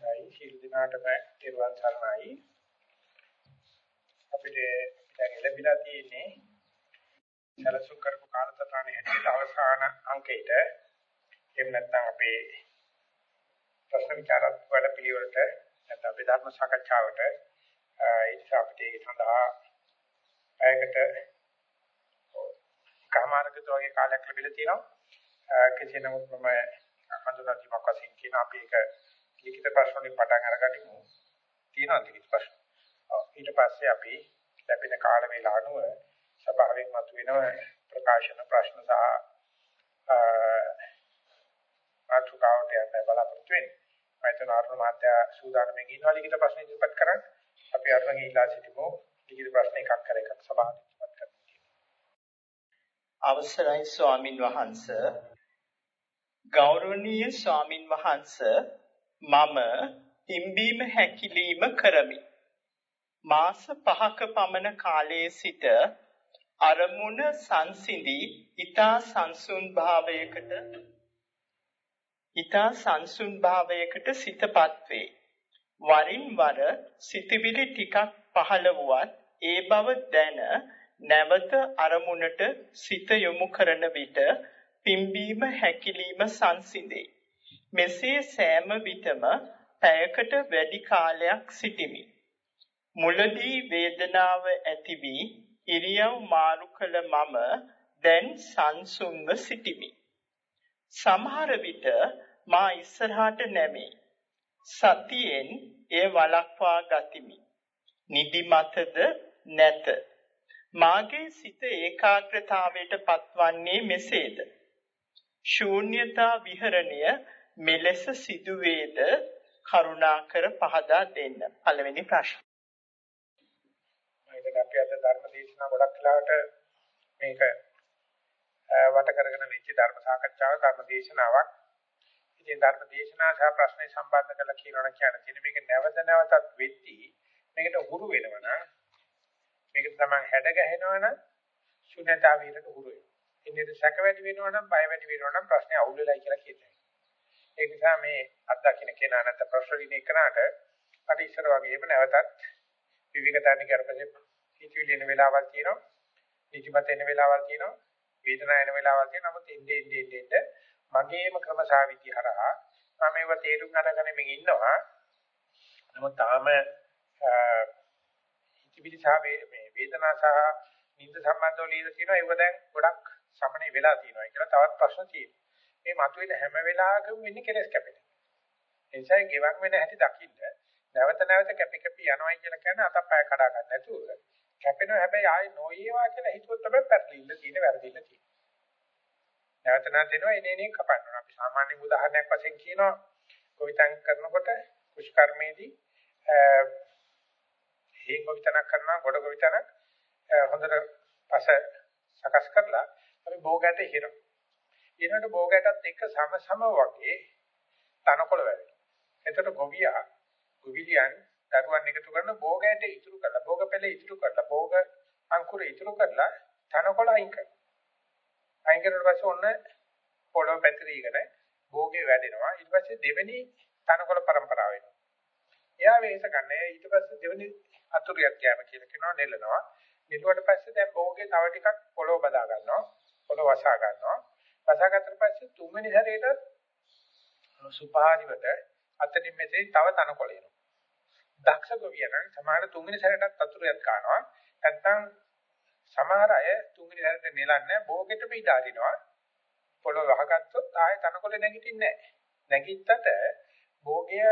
අවසරයි ශීල දිනාටම තෙරුවන් සරණයි. අපිට දැන් ලැබිලා තියෙන්නේ සැලසුම් කරපු කාලසටහනේ හැටියට අවසාන අංකයට. එහෙම නැත්නම් අපේ ප්‍රශ්න විචාරත් වැඩ පිළිවෙලට නැත්නම් අපේ ධර්ම සාකච්ඡාවට ඒ නිසා අපිට ඒ සඳහා පැයකට කමාරකට වගේ කාලයක් ලැබිලා තියෙනවා. කෙසේ නමුත් මම හඳුනා දීමක් වශයෙන් කියන අපි ඒක ලිඛිත ප්‍රශ්න වලින් පටන් අරගනිමු. තියෙනවා ලිඛිත ප්‍රශ්න. ඊට පස්සේ අපි ලැබෙන කාල වේලා අනුව සභාවෙන් මතුවෙන ප්‍රකාශන ප්‍රශ්න සහ අතුකාවට යන්න බලාපොරොත්තු වෙන්නේ. මම හිතන අරුණ මහත්තයා සූදානම්ෙන් ඉන්නවා ලිඛිත ප්‍රශ්න ඉදිරිපත් කරන්න. අපි අරුණගේ ඉල්ලා සිටිමු. ලිඛිත ප්‍රශ්න එකක් කර එකක් සභාවට ඉදිරිපත් කරන්න. අවසරයි ස්වාමින් වහන්සේ ගෞරවනීය ස්වාමින් වහන්සේ මම පිම්බීම හැකිලිම කරමි. මාස 5ක පමණ කාලයේ සිට අරමුණ සංසිඳී ඊතා සංසුන් භාවයකට ඊතා සංසුන් භාවයකට සිතපත් වේ. වරින් වර සිතවිලි ටිකක් පහළ වුවත් ඒ බව දැන නැවත අරමුණට සිත යොමු කරන විට පිම්බීම හැකිලිම සංසිඳේ. මෙසේ සෑම විටම පැයකට වැඩි කාලයක් සිටිමි. මුලදී වේදනාව ඇති වී ඉරියව් මාරු කළ මම දැන් සංසුන්ව සිටිමි. සමහර විට මා ඉස්සරහට නැමේ. සතියෙන් එය වළක්වා ගතිමි. නිදිමතද නැත. මාගේ සිත ඒකාග්‍රතාවයට පත්වන්නේ මෙසේද? ශූන්‍යතා විහරණය මෙලෙස සිදුවේද කරුණාකර පහදා දෙන්න. පළවෙනි ප්‍රශ්න. මම අපි අද ධර්ම දේශනා ගොඩක් වෙලාවට මේක වට කරගෙන වෙච්ච ධර්ම සාකච්ඡාව ධර්ම දේශනාවක්. ඉතින් ධර්ම දේශනා සහ ප්‍රශ්න සම්බන්ධ කරලා කියනවා කියන තියෙන මේක නැවත නැවතත් වෙද්දී මේකට හුරු වෙනවනම් මේක තමයි හැඩ ගැහෙනවනම් ශුන්‍යතාවීරට හුරු වෙනවා. ඉන්නේ සැක වැඩි වෙනවනම් බය වැඩි වෙනවනම් ප්‍රශ්නේ අවුල් වෙලයි කියලා කියනවා. ඒ නිසා මේ අත්දකින්න කෙනා නැත්නම් ප්‍රශ්න දින එකනට අර ඉස්සර වගේම නැවතත් විවිධතාවනි කරපසේ හිතවිලි එන වෙලාවල් තියෙනවා. නිදිමත එන වෙලාවල් තියෙනවා. වේදනාව එන වෙලාවල් තියෙනවා. නමුත් එන්නේ එන්නේ එන්නේ මගේම ක්‍රමසාවිදි හරහා මම ඒව තේරුම් අරගෙන මෙන් ඉන්නවා. නමුත් තාම හිතවිලි සහ මේ වේදනා සහ නිින්ද සම්බන්ධව ලියලා තියෙනවා. ඒව දැන් ගොඩක් සමනේ වෙලා තියෙනවා. ඒක තවත් ප්‍රශ්න තියෙනවා. මේ මතුවෙන හැම වෙලාවකම වෙන්නේ කෙලස් කැපෙන. ඒ නිසා ගෙවක් වෙන හැටි දකින්න නැවත නැවත කැපි කැපි යනවා කියලා කියන්නේ අතපය කඩා ගන්න නැතුව කැපෙනවා හැබැයි ආයේ නොයේවා කියලා හිතුවොත් තමයි පැටලිල්ල තියෙන වැරදිල්ල තියෙන්නේ. නැවත නැවත එනවා එනේ එනේ කපන්න. අපි සාමාන්‍ය උදාහරණයක් වශයෙන් කියනවා කොවිතං කරනකොට කුෂ්කර්මේදී හේන් කොවිතනක් කරනවා ගොඩ කොවිතනක් හොඳට පස සකස් කරලා අපි භෝගයට හිරනවා. ඊනට භෝගයටත් එක්ක සම සම වගේ තනකොළ වැවෙනවා. එතකොට ගොවියා ගොවිලියන් දරුවන් එකතු කරන භෝගයට ඉතුරු කරලා භෝග පෙළ ඉතුරු කරලා භෝග අංකුර ඉතුරු කරලා තනකොළ අයින් කරනවා. අයින් කරලා පස්සේ ඔන්න පොළොව පැතිරීගෙන භෝගේ වැඩෙනවා. ඊට පස්සේ දෙවෙනි තනකොළ પરම්පරාව වෙනවා. එයා වෙහෙස ගන්න. ඊට පස්සේ දෙවෙනි අතුරියක් යෑම කියලා කියනවා නෙලනවා. නෙලුවට පස්සේ දැන් භෝගේ තව ටිකක් පොළොව බදා ගන්නවා. පොළොව වසා ගන්නවා. වසාගත්තට පස්සේ තුන්වෙනි සැරේට සුපාරිවට අතනින් මෙතේ තව තනකොළ එනවා. දක්ෂ ගොවියන් සමහර තුන්වෙනි සැරේටත් අතුරුයක් ගන්නවා. නැත්තම් සමහර අය තුන්වෙනි සැරේට නෙලන්නේ භෝගෙටම ඉඩ අරිනවා. පොළොව වහගත්තොත් ආයෙ තනකොළ නැගිටින්නේ නැහැ. නැගිට්ටට භෝගය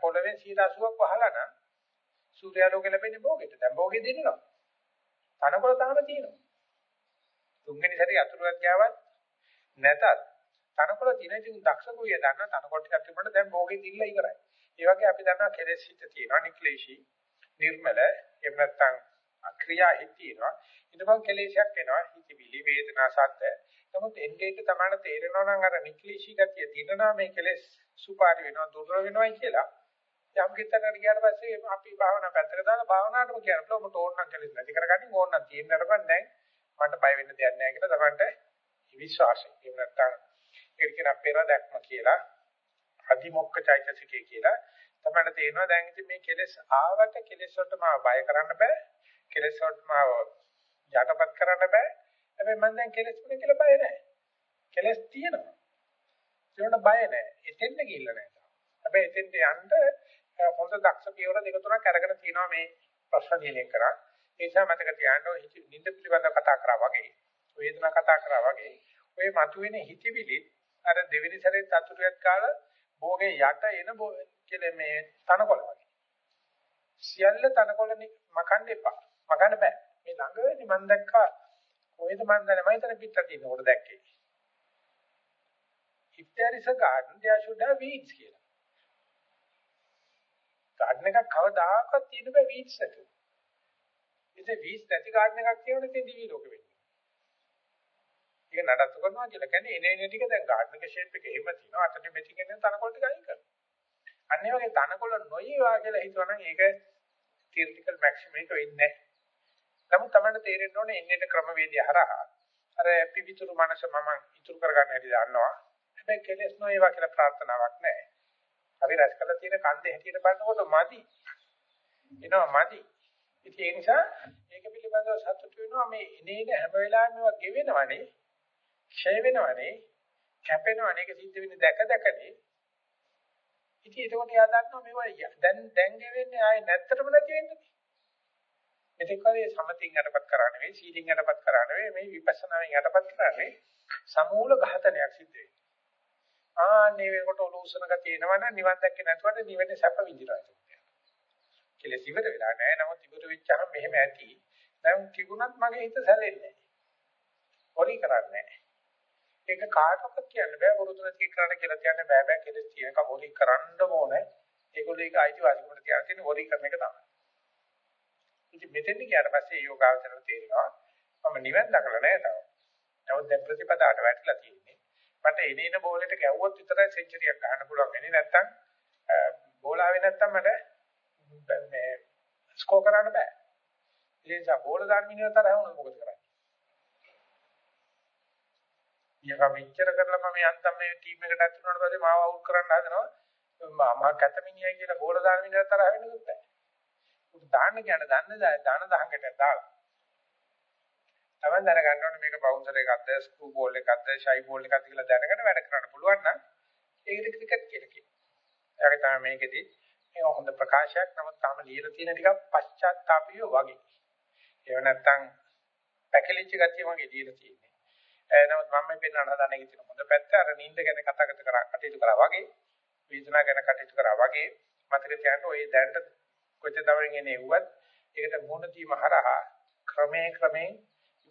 පොළවේ 80ක් වහලා නම් සූර්යාලෝකය ලැබෙන්නේ භෝගෙට. දැන් භෝගෙ දෙන්නවා. තනකොළ තාම තියෙනවා. තුන්වෙනි සැරේ අතුරුවක් ගාවත් නැතත් තනකොළ තියෙන ඉතින් දක්ෂ කුය දන්න තනකොළ ටිකක් තිබුණාට දැන් භෝගේ දිල්ල ඉවරයි. ඒ වගේ අපි දන්නවා කෙලෙස් හිත තියෙනවා නික්ලේශී නිර්මල එහෙම නැත්නම් ක්‍රියා හිත තියෙනවා. ඊට පස්සේ කෙලෙසයක් එනවා හිතවිලි වේදනා සද්ද. නමුත් එන්නේ තමයි තේරෙනවා නම් අර නික්ලේශී ගතිය තියෙනවා මේ කෙලෙස් සුපාරි වෙනවා දුර්වල වෙනවායි කියලා. යම් කිතකට ගියාට පස්සේ අපි භාවනා පැත්තකට දාලා භාවනාවටම කියනවා ඔබට ඕන නම් කෙලෙස් නැති කරගන්න ඕන නම් තියෙන්න අරපන් දැන් මට බය වෙන්න දෙයක් නැහැ කියලා තමන්ට විශ්වාසය. එහෙම නැත්නම් ඒක කියන පෙර දැක්ම කියලා අදිමොක්ක චෛතසිකය කියලා තමයි තේරෙනවා. දැන් ඉතින් මේ කෙලෙස් ආවට කෙලෙස් වලට මාව බය කරන්න බෑ. කෙලෙස් වලට මාව යටපත් කරන්න බෑ. හැබැයි මම දැන් කෙලෙස් වල කියලා බය නැහැ කෙලෙස් තියෙනවා. ඒකට බය නැහැ එතෙන්ට ගිහිල්ලා නැහැ හැබැයි එතෙන්ට යන්න හොඳ දක්ෂ පියවර දෙක තුනක් අරගෙන තියෙනවා මේ ප්‍රශ්න දිනේ කරා ඒ නිසා මතක තියාගන්න නිින්ද පිළිබඳව කතා කරා වගේ වේදනා කතා කරා වගේ ඔය මතුවෙන හිතවිලි අර දෙවෙනි සැරේ චතුරියක් කාලා භෝගේ යට එන කියලා මේ තනකොළ වගේ. සියල්ල තනකොළ මකන්න එපා. මකන්න බෑ. මේ ළඟදී මම දැක්කා කොහෙද මම දන්නේ මම හිතන පිටට තියෙනකොට දැක්කේ. If there is a garden there should have weeds කියලා. garden එකක් කවදාකවත් තියෙන බෑ weeds නැතුව. ඉතින් weeds නැති garden එකක් තියෙනොත් ඉතින් දිවි ලෝකෙ වෙන්නේ. ඒක නඩත්තු කරනවා කියලා කියන්නේ එනේ එනේ ටික දැන් garden එක shape එක එහෙම තියෙනවා. අතට මෙති කියන්නේ තනකොළ ටික අයින් කරනවා. අන්න ඒ වගේ තනකොළ නොයවා කියලා හිතුවනම් ඒක theoretical maximum එක වෙන්නේ නැහැ. නමුත් තමයි තේරෙන්න ඕනේ එන්නේ ක්‍රමවේදය හරහා අර පිවිතුරු මනස මම ඉතුරු කරගන්න හැටි දන්නවා. හැබැයි කෙලස් නොයවා කියලා ප්‍රාර්ථනාවක් නැහැ. අපි රැස් කරලා තියෙන කන්දේ හැටියට බලනකොට මදි. එනවා මදි. ඉතින් ඒ නිසා ඒක පිළිබඳව සතුටු වෙනවා මේ එනේන හැම වෙලාවෙම මේවා ගෙවෙනවනේ. ක්ෂය වෙනවනේ. කැපෙනවනේ. ඒක සිද්ධ වෙන්නේ දැක දැකනේ. ඉතින් ඒකෝට යා දන්නවා මේවා දැන් දැන් ගෙවෙන්නේ ආයේ නැත්තටම නැති වෙන්නේ. එතෙක් කලේ සමතින් යටපත් කරා නෙවෙයි සීලින් යටපත් කරා නෙවෙයි මේ විපස්සනාවෙන් යටපත් කරන්නේ සමූල ඝාතනයක් සිද්ධ වෙනවා. ආන්නේ වෙනකොට ඔලුසන ගතිය එනවනම් නිවන් දැක්කේ නැතුවට නිවෙන්නේ සැප විඳිනවා ඒක. කෙලෙස් ඉවර වෙලා නැහැ. නමුත් ඉවර වෙච්චහම මෙහෙම ඇති. දැන් තිබුණත් මගේ හිත සැලෙන්නේ නැහැ. හොරි කරන්නේ නැහැ. ඒක කාටවත් කියන්න බෑ වරුදු නැති කරන්න කියලා කියන්න බෑ බෑ කෙලස් තියෙනකම් හොරි කරන්න ඕනේ. ඒගොල්ලෝ ඒක අයිතිවාසිකමට තියන තියෙන හොරි කරන එක තමයි. ඉතින් මෙතෙන් ගියාට පස්සේ යෝගාවචරණ තේරෙනවා මම නිවන් දකලා නෑ තාම. නමුත් දැන් ප්‍රතිපදාට වැටලා තියෙන්නේ. මට එනේන බෝලෙට ගැව්වොත් විතරයි සෙන්චරියක් ගන්න පුළුවන් වෙන්නේ නැත්තම් බෝලාවේ නැත්තම් මට මේ ස්කෝර් කරන්න බෑ. ඒ නිසා බෝල දාන්න මිනිහ තරහ වුණොත් මොකද කරන්නේ? ඊයක මෙච්චර කරලා මම යන්තම් මේ ටීම් එකට ඇතුල් වුණාට පස්සේ මාව අවුට් කරන්න හදනවා මම කැතමිනියයි කියලා බෝල දාන මිනිහ තරහ වෙන්නත් බෑ උත් දාන්න කියන දන්න දාන දහංගට දාලා තමයි දැනගන්න ඕනේ මේක බවුන්සර් එකක්ද ස්ක්‍රූ බෝල් එකක්ද ෂයි බෝල් එකක්ද කියලා දැනගෙන වැඩ කරන්න පුළුවන් නම් ඒකට ක්‍රිකට් කියලා කියනවා ඒකට තමයි මේකෙදි මේක හොඳ ප්‍රකාශයක්. නමුත් තාම ලියලා තියෙන ටිකක් පශ්චාත්තාපිය වගේ. ඒව නැත්තම් පැකලිච්ච ගතිය වගේ ලියලා තියෙන්නේ. නමුත් මම මේ පෙන්වන්න හදන එකේ තියෙන හොඳ පැත්ත. අර නිින්ද ගැන කතා කරලා කටයුතු කරා වගේ වේදනාව ගැන කටයුතු කරා වගේ මතක තියාගන්න ඔය දැනට කොච්චර තවරින් එන්නේ වුවත් ඒකට මුහුණ දීම හරහා ක්‍රමයෙන් ක්‍රමයෙන්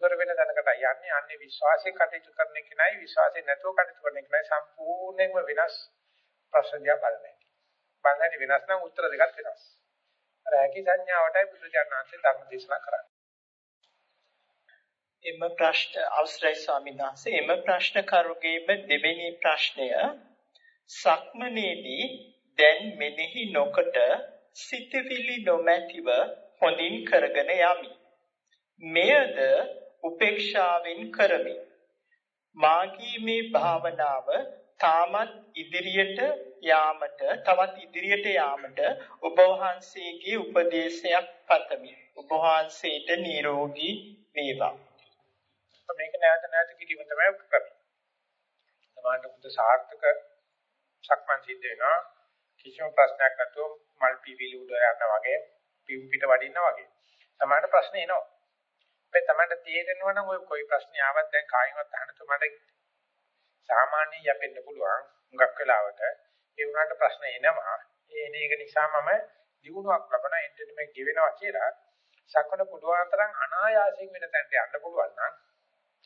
ඉවර වෙන දැනකට යන්නේ. අන්නේ විශ්වාසයෙන් කටයුතු කරන එක නයි විශ්වාසයෙන් නැතුව කටයුතු කරන එක නයි. සම්පූර්ණයෙන්ම වෙනස් ප්‍රශ්නයක් බලන්නේ. බලන්නේ වෙනස් නම් උත්තර දෙකක් වෙනස්. අර හැකි සංඥාවටයි බුදුචානන්සේ ධර්ම දේශනා කරන්නේ. එම ප්‍රශ්න අවසරයි ස්වාමීන් වහන්සේ එම ප්‍රශ්න කරුගේම දෙවෙනි ප්‍රශ්නය සක්මනේදී දැන් මෙනෙහි නොකොට සිතවිලි නොමැතිව හොඳින් කරගෙන යමි. මෙයද උපේක්ෂාවෙන් කරමි. මාගේ මේ භාවනාව තාමත් ඉදිරියට යාමට තවත් ඉදිරියට යාමට ඔබ වහන්සේගේ උපදේශයක් පතමි. ඔබ වහන්සේට නිරෝගී වේවා. මේක නැවත නැවත කිරීම තමයි කරන්නේ. සමාන බුද්ධ සාර්ථක සක්මන් සිද්ධ වෙනවා. කිසිම ප්‍රශ්නයක් නැතුව මල් පිවිලි උඩ යනවා වගේ පිම් පිට වඩිනවා වගේ. සමාන ප්‍රශ්න එනවා. ඒ තමයි තේරෙනවා නම් ඔය કોઈ ප්‍රශ්න ආවත් දැන් කායිමත් අහන්න තුමඩ සාමාන්‍ය යපෙන්න පුළුවන්. හුඟක් වෙලාවට ඒ වුණාට ප්‍රශ්න එනවා. ඒ එන එක නිසා මම දිනුවක් ලබන ඉන්ටර්නෙට් ගෙවෙනවා කියලා සක්වන පුළුවන් තරම් අනායාසයෙන් වෙන තැනට යන්න පුළුවන් නම්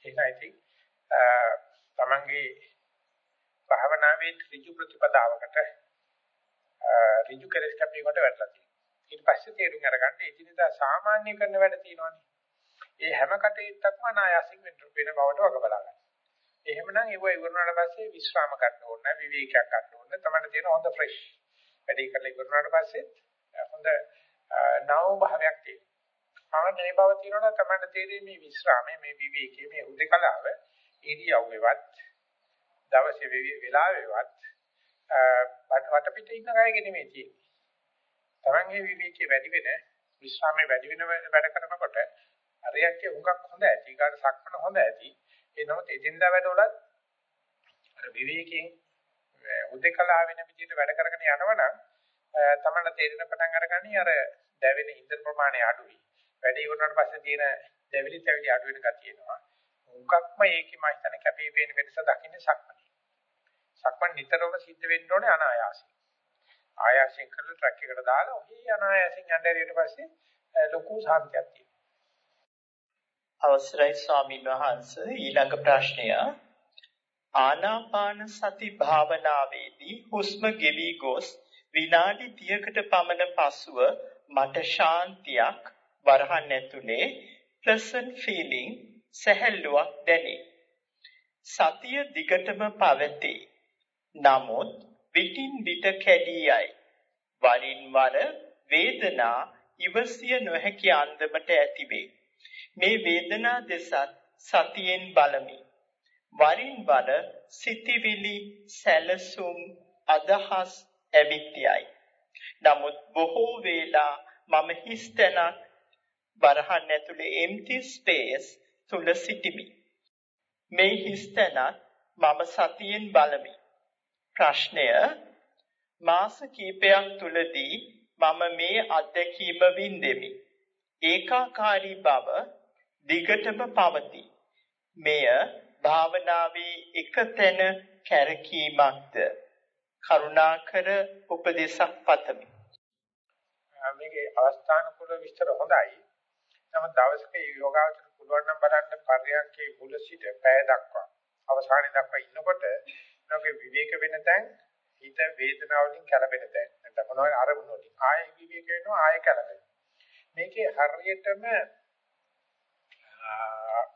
ඒකයි ඉතින් තමන්ගේ භාවනාවේ ඍජු ප්‍රතිපදාවකට ඍජු කෙලස් කැපීමකට වැටලා තියෙනවා. ඊට පස්සේ තේරුම් අරගන්න එදිනදා සාමාන්‍ය කරන වැඩ තියෙනවානේ. ඒ හැම කටයුත්තක්ම අනායාසින් වෙන බවට වග බලා ගන්න. එහෙමනම් ඒව ඉවරනාට පස්සේ විශ්‍රාම ගන්න ඕනේ, විවේකයක් ගන්න ඕනේ. තමයි තියෙන හොඳ ෆ්‍රෙෂ්. වැඩි කරලා ඉවරනාට පස්සේ හොඳ නව භාවයක් තියෙනවා. ආනේ බව තියෙනවා තමයි තේරෙන්නේ මේ විශ්‍රාමයේ මේ විවේකයේ මේ උදේකලාව ඉරියව්වේවත් දවසේ වෙලාවේවත් වටපිට ඉන්න කයක නෙමෙයි තියෙන්නේ. Tamange විවේකයේ වැඩි වෙන විශ්‍රාමයේ වැඩි වෙන වැඩ කරනකොට අරයන්ගේ හුඟක් හොඳ ඇති. ඊගාට සක්මන හොඳ ඇති. ඒ නමුත් එදින්දා වැඩවලත් අර විවේකයෙන් උදේකලා වෙන විදිහට වැඩ කරගෙන යනවනම් තමන්න තේරෙන පටන් අරගන්නේ අර දැවෙන ඉන්ධන ප්‍රමාණය අඩුයි. වැඩ ඉවරනට පස්සේ තියෙන දැවිලි තැවිලි අඩු වෙන ගතිය එනවා. මුගක්ම ඒකේ මම හිතන්නේ කැපී පෙනෙන වෙනස දකින්නේ සක්මනේ. සක්මන් නිතරම සිද්ධ වෙන්න ඕනේ අනායාසයෙන්. ආයාසයෙන් කරලා ට්‍රැක් එකට දාලා ඔහි අනායාසයෙන් යන්න ඇරියට පස්සේ ලොකු සාධකයක් තියෙනවා. අවසරයි ස්වාමීන් වහන්සේ ඊළඟ ප්‍රශ්නය ආනාපාන සති භාවනාවේදී හුස්ම ගෙවි ගොස් විනාඩි 30කට පමණ පසුව මට ශාන්තියක් වරහන් ඇතුලේ pleasant feeling සැහැල්ලුවක් දැනේ. සතිය දිගටම පවතී. නමුත් විටින් විට කැඩී යයි. වරින් වර වේදනා ඉවසිය නොහැකි අන්දමට ඇතිවේ. මේ වේදනා දෙසත් සතියෙන් බලමි. වරින් වර සිටිවිලි සැලසුම් අදහස් ඇවිත් යයි. නමුත් බොහෝ වේලා මම හිස්තැනක් වරහන් ඇතුලේ empty space තුල සිටිමි. මේ හිස්තැනත් මම සතියෙන් බලමි. ප්‍රශ්නය මාස කිහිපයක් තුලදී මම මේ අත්දැකීම වින්දෙමි. ඒකාකාරී බව දිගටම පවතී. මෙය භාවනාවේ එකතැන කැරකීමක්ද කරුණාකර උපදේශක් පතමි. මේකේ අවස්ථානුකූල විස්තර හොඳයි. නමුත් දවසක යෝගාවචර පුළුවන් නම් බලන්න පර්යන්කේ මුල සිට පැය දක්වා අවසානයේ දක්වා ඉන්නකොට මේකේ විවේක වෙන තැන් හිත වේදනාව වලින් කැළඹෙන තැන් නැත්නම් මොනවා අරමුණු වලින් ආයෙ විවේක වෙනවා ආයෙ කැළඹෙනවා මේකේ හරියටම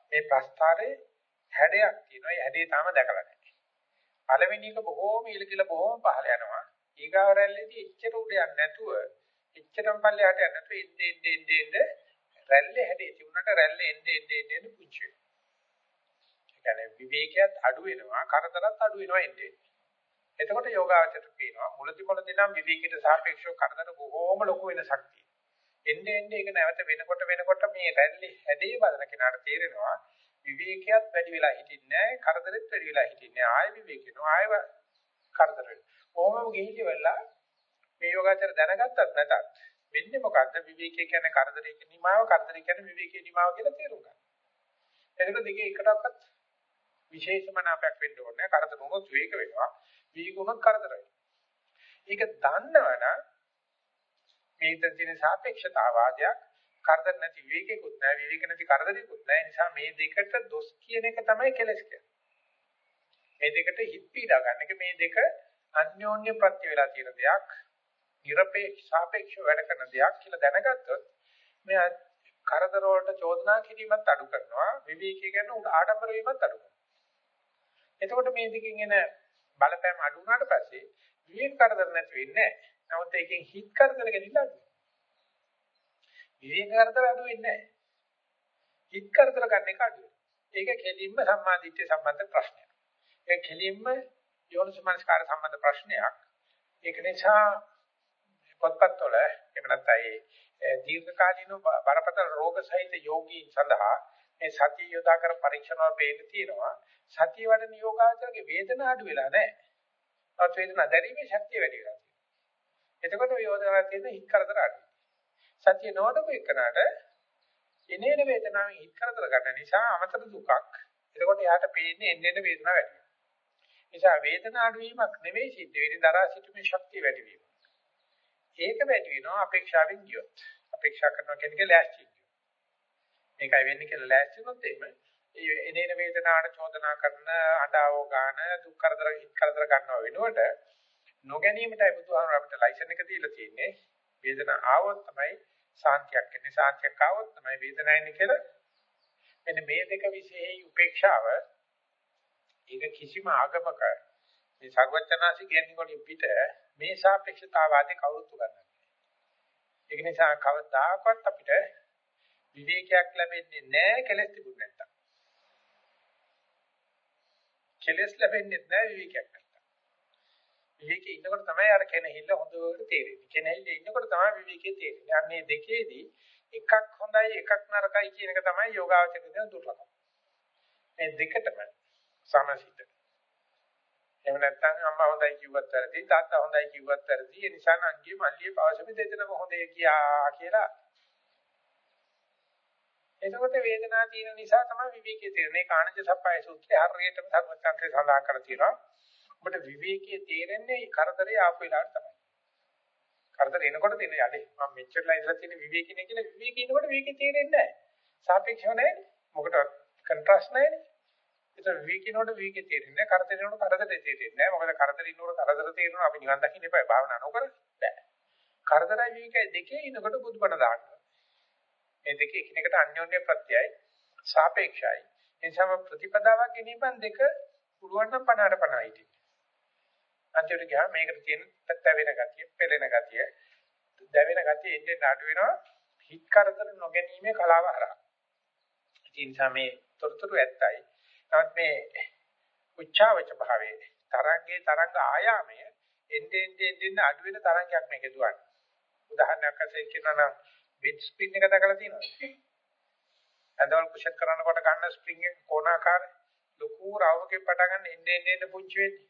මේ ප්‍රස්තාරේ හැඩයක් තියෙනවා ඒ හැඩේ තාම දැකලා නැහැ පළවෙනි එක බොහෝම ඉලකිල බොහෝම පහළ යනවා ඊගාව රැල්ලේදී එච්චර උඩ යන්නේ නැතුව එච්චරම පල්ලයට යන්නේ නැතුව ඉන්නේ ඉන්නේ ඉන්නේ රැල්ලේ හැදේ තිබුණාට රැල්ලේ එන්නේ එන්නේ එන්නේ පුංචි වෙනවා. ඒ කියන්නේ විවේකයක් අඩු වෙනවා, කරදරත් අඩු වෙනවා එන්නේ. එතකොට යෝගාචරයට පේනවා මුලදි මුලදි නම් විවේකයට සාපේක්ෂව කරදර බොහෝම ලොකු වෙනසක් තියෙනවා. එන්නේ එන්නේ ඒක නැවත වෙනකොට වෙනකොට මේ රැල්ලේ හැදේ බලන කෙනාට තේරෙනවා විවේකයක් වැඩි වෙලා හිටින්නේ නැහැ, කරදරෙත් වැඩි වෙලා හිටින්නේ නැහැ. ආයෙ විවේකිනවා, ආයෙ කරදර වෙනවා. කොහොමම ගිහිලි වෙලා මේ යෝගාචර දැනගත්තත් නැතත් වෙන්නේ මොකද්ද විවේකයේ කියන්නේ කරදරයක නිමාව කරදරය කියන්නේ විවේකයේ නිමාව කියලා තේරුම් ගන්න. එතකොට දෙකේ එකටවත් විශේෂම නාපයක් වෙන්න ඕනේ කරදර වුණොත් වේග වෙනවා වේග වුණොත් කරදර වෙනවා. ඒක දන්නවනම් මේ තියෙන සාපේක්ෂතාවාදයක් කරදර නැති විවේකයකුත් නැහැ විවේක නැති කරදරයකුත් නැහැ නිසා මේ දෙකට දොස් කියන එක තමයි කෙලස් කියන්නේ. මේ දෙකට හිත් පීඩා ගන්න එක මේ දෙක අන්‍යෝන්‍ය ප්‍රත්‍ය වේලා තියෙන දෙයක් নিরপেক্ষ සාපේක්ෂව වැඩ කරන දෙයක් කියලා දැනගත්තොත් මේ කරදර වලට චෝදනා කිරීමත් අඩු කරනවා විවේකී ගැන උඩ ආඩම්බර වීමත් අඩු කරනවා එතකොට මේ දෙකෙන් එන බලපෑම අඩු වුණාට පස්සේ විවේක කරදර නැති වෙන්නේ නැහැ නමුත් ඒකෙන් හිත් කරදර ගෙනිලා අඩු විවේක කරදර අඩු වෙන්නේ නැහැ. හිත් කරදර ගන්න එක අඩු ඒක කෙලින්ම සම්මාදිට්ඨිය සම්බන්ධ ප්‍රශ්නයක්. ඒක කෙලින්ම යෝනිසමනස්කාර සම්බන්ධ ප්‍රශ්නයක්. ඒක නිසා පොත්පත්වල එහෙම නැත්නම් ඒ දීර්ඝකාලීන බරපතල රෝග සහිත යෝගීන් සඳහා මේ සතිය යොදා කර පරීක්ෂණ වල පේන්න තියෙනවා. සතිය වඩන යෝගාචරගේ වේදනාව අඩු වෙලා නැහැ. තවත් වේදනාව දැරීමේ ශක්තිය වැඩි වෙලා තියෙනවා. එතකොට යෝධනා තියෙන හිත් කරදර අඩුයි. සතිය නොවටපු එකනට එනේන වේදනාවෙන් හිත් කරදර ගන්න නිසා අමතර දුකක්. එතකොට යාට පේන්නේ එන්නේ වේදනාව වැඩි වෙනවා. නිසා වේදනාව අඩු වීමක් නෙවෙයි සිද්ධ වෙන්නේ දරා සිටීමේ ශක්තිය වැඩි වීම. ඒක වැඩි වෙනවා අපේක්ෂාවෙන් ගියොත්. අපේක්ෂා කරනවා කියන එක ලෑස්ති කියනවා. මේකයි වෙන්නේ කියලා ලෑස්ති වුණොත් එහෙම ඒ එනේන වේදනාවට චෝදනා කරන අඬාවෝ ගන්න දුක් කරදර හිත් කරදර ගන්නවා වෙනුවට නොගැනීමටයි බුදුහාමර අපිට ලයිසන් එක දීලා තියෙන්නේ. වේදනාව ආවොත් තමයි සාන්තියක් එන්නේ. සාන්තියක් ආවොත් තමයි වේදනාව එන්නේ කියලා. මෙන්න මේ දෙක විශේෂයි උපේක්ෂාව. ඒක කිසිම ආගමක මේ සර්වඥාසි කියන්නේ කොටින් පිට මේ සාපේක්ෂතාවාදී කවුරුත් උගන්වන්නේ. ඒක නිසා කවදාකවත් අපිට විවේකයක් ලැබෙන්නේ නැහැ කෙලස් තිබුණ නැත්තම්. කෙලස් ලැබෙන්නේ නැහැ විවේකයක් නැත්තම්. විවේකයේ ඉන්නකොට තමයි අර කෙනෙහිල්ල හොඳට තේරෙන්නේ. කෙනෙහිල්ල ඉන්නකොට තමයි විවේකයේ තේරෙන්නේ. අන්නේ දෙකේදී එකක් හොඳයි එකක් නරකයි කියන එක තමයි යෝගාවචරයේ දෙන දුර්ලභම. මේ දෙකටම සමසිත. එහෙම නැත්නම් අම්මා හොඳයි කිව්වත් වැරදි තාත්තා හොඳයි කිව්වත් වැරදි ඒ නිසා නංගි මල්ලියේ පවසමි දෙදෙනම හොඳේ කියා කියලා එතකොට වේදනාව තියෙන නිසා තමයි විවේකයේ තේරෙන්නේ. කාණජ සප්පයි සූත්‍රයේ හරියටම සර්වචන්ත්‍රය සඳහන් කරලා තියෙනවා. ඔබට විවේකයේ තේරෙන්නේ කරදරේ ආපු වෙලාවට තමයි. කරදර එනකොට තියෙන යඩේ මම මෙච්චරලා ඉඳලා තියෙන විවේකිනේ කියලා විවේකී ඉන්නකොට විවේකී තේරෙන්නේ නැහැ. සාපේක්ෂව නැහැ. මොකට කන්ට්‍රාස්ට් නැහැනේ. ඒක විවේකිනකොට විවේකී තේරෙන්නේ නැහැ. කරදර එනකොට කරදරේ තේරෙන්නේ නැහැ. මොකද කරදර ඉන්නකොට කරදර තේරෙනවා අපි නිවන් දකින්න එපා. භාවනා නොකර බෑ. කරදරයි විවේකයි දෙකේ ඉන්නකොට බුදුබණ දාන්න. මේ දෙක එකිනෙකට අන්‍යෝන්‍ය ප්‍රත්‍යයයි සාපේක්ෂයි. එනිසාම ප්‍රතිපදාවක් ගැනීමෙන් දෙක පුළුවන් නම් 50ට 50 හිටින්න. අන්තිමට ගියාම මේකට තියෙන තැවෙන ගතිය, පෙළෙන ගතිය, දැවෙන ගතිය එන්නේ අඩු වෙනවා. හිත් කරදර නොගැනීමේ කලාව හරහා. ඒ නිසා මේ තොරතුරු ඇත්තයි. නමුත් මේ උච්චාවච භාවයේ තරංගේ තරංග ආයාමය එන්නේ එන්නේ අඩු වෙන තරංගයක් මේක දුවන්නේ. උදාහරණයක් වශයෙන් කියනවා නම් බෙඩ් ස්ප්‍රින් එක දැකලා තියෙනවද? ඇඳවල පුෂප් කරනකොට ගන්න ස්ප්‍රින් එක කොනාකාර ලොකු රවුමකින් පටන් ගන්න එන්නේ එන්නේ පුංචි වෙන්නේ.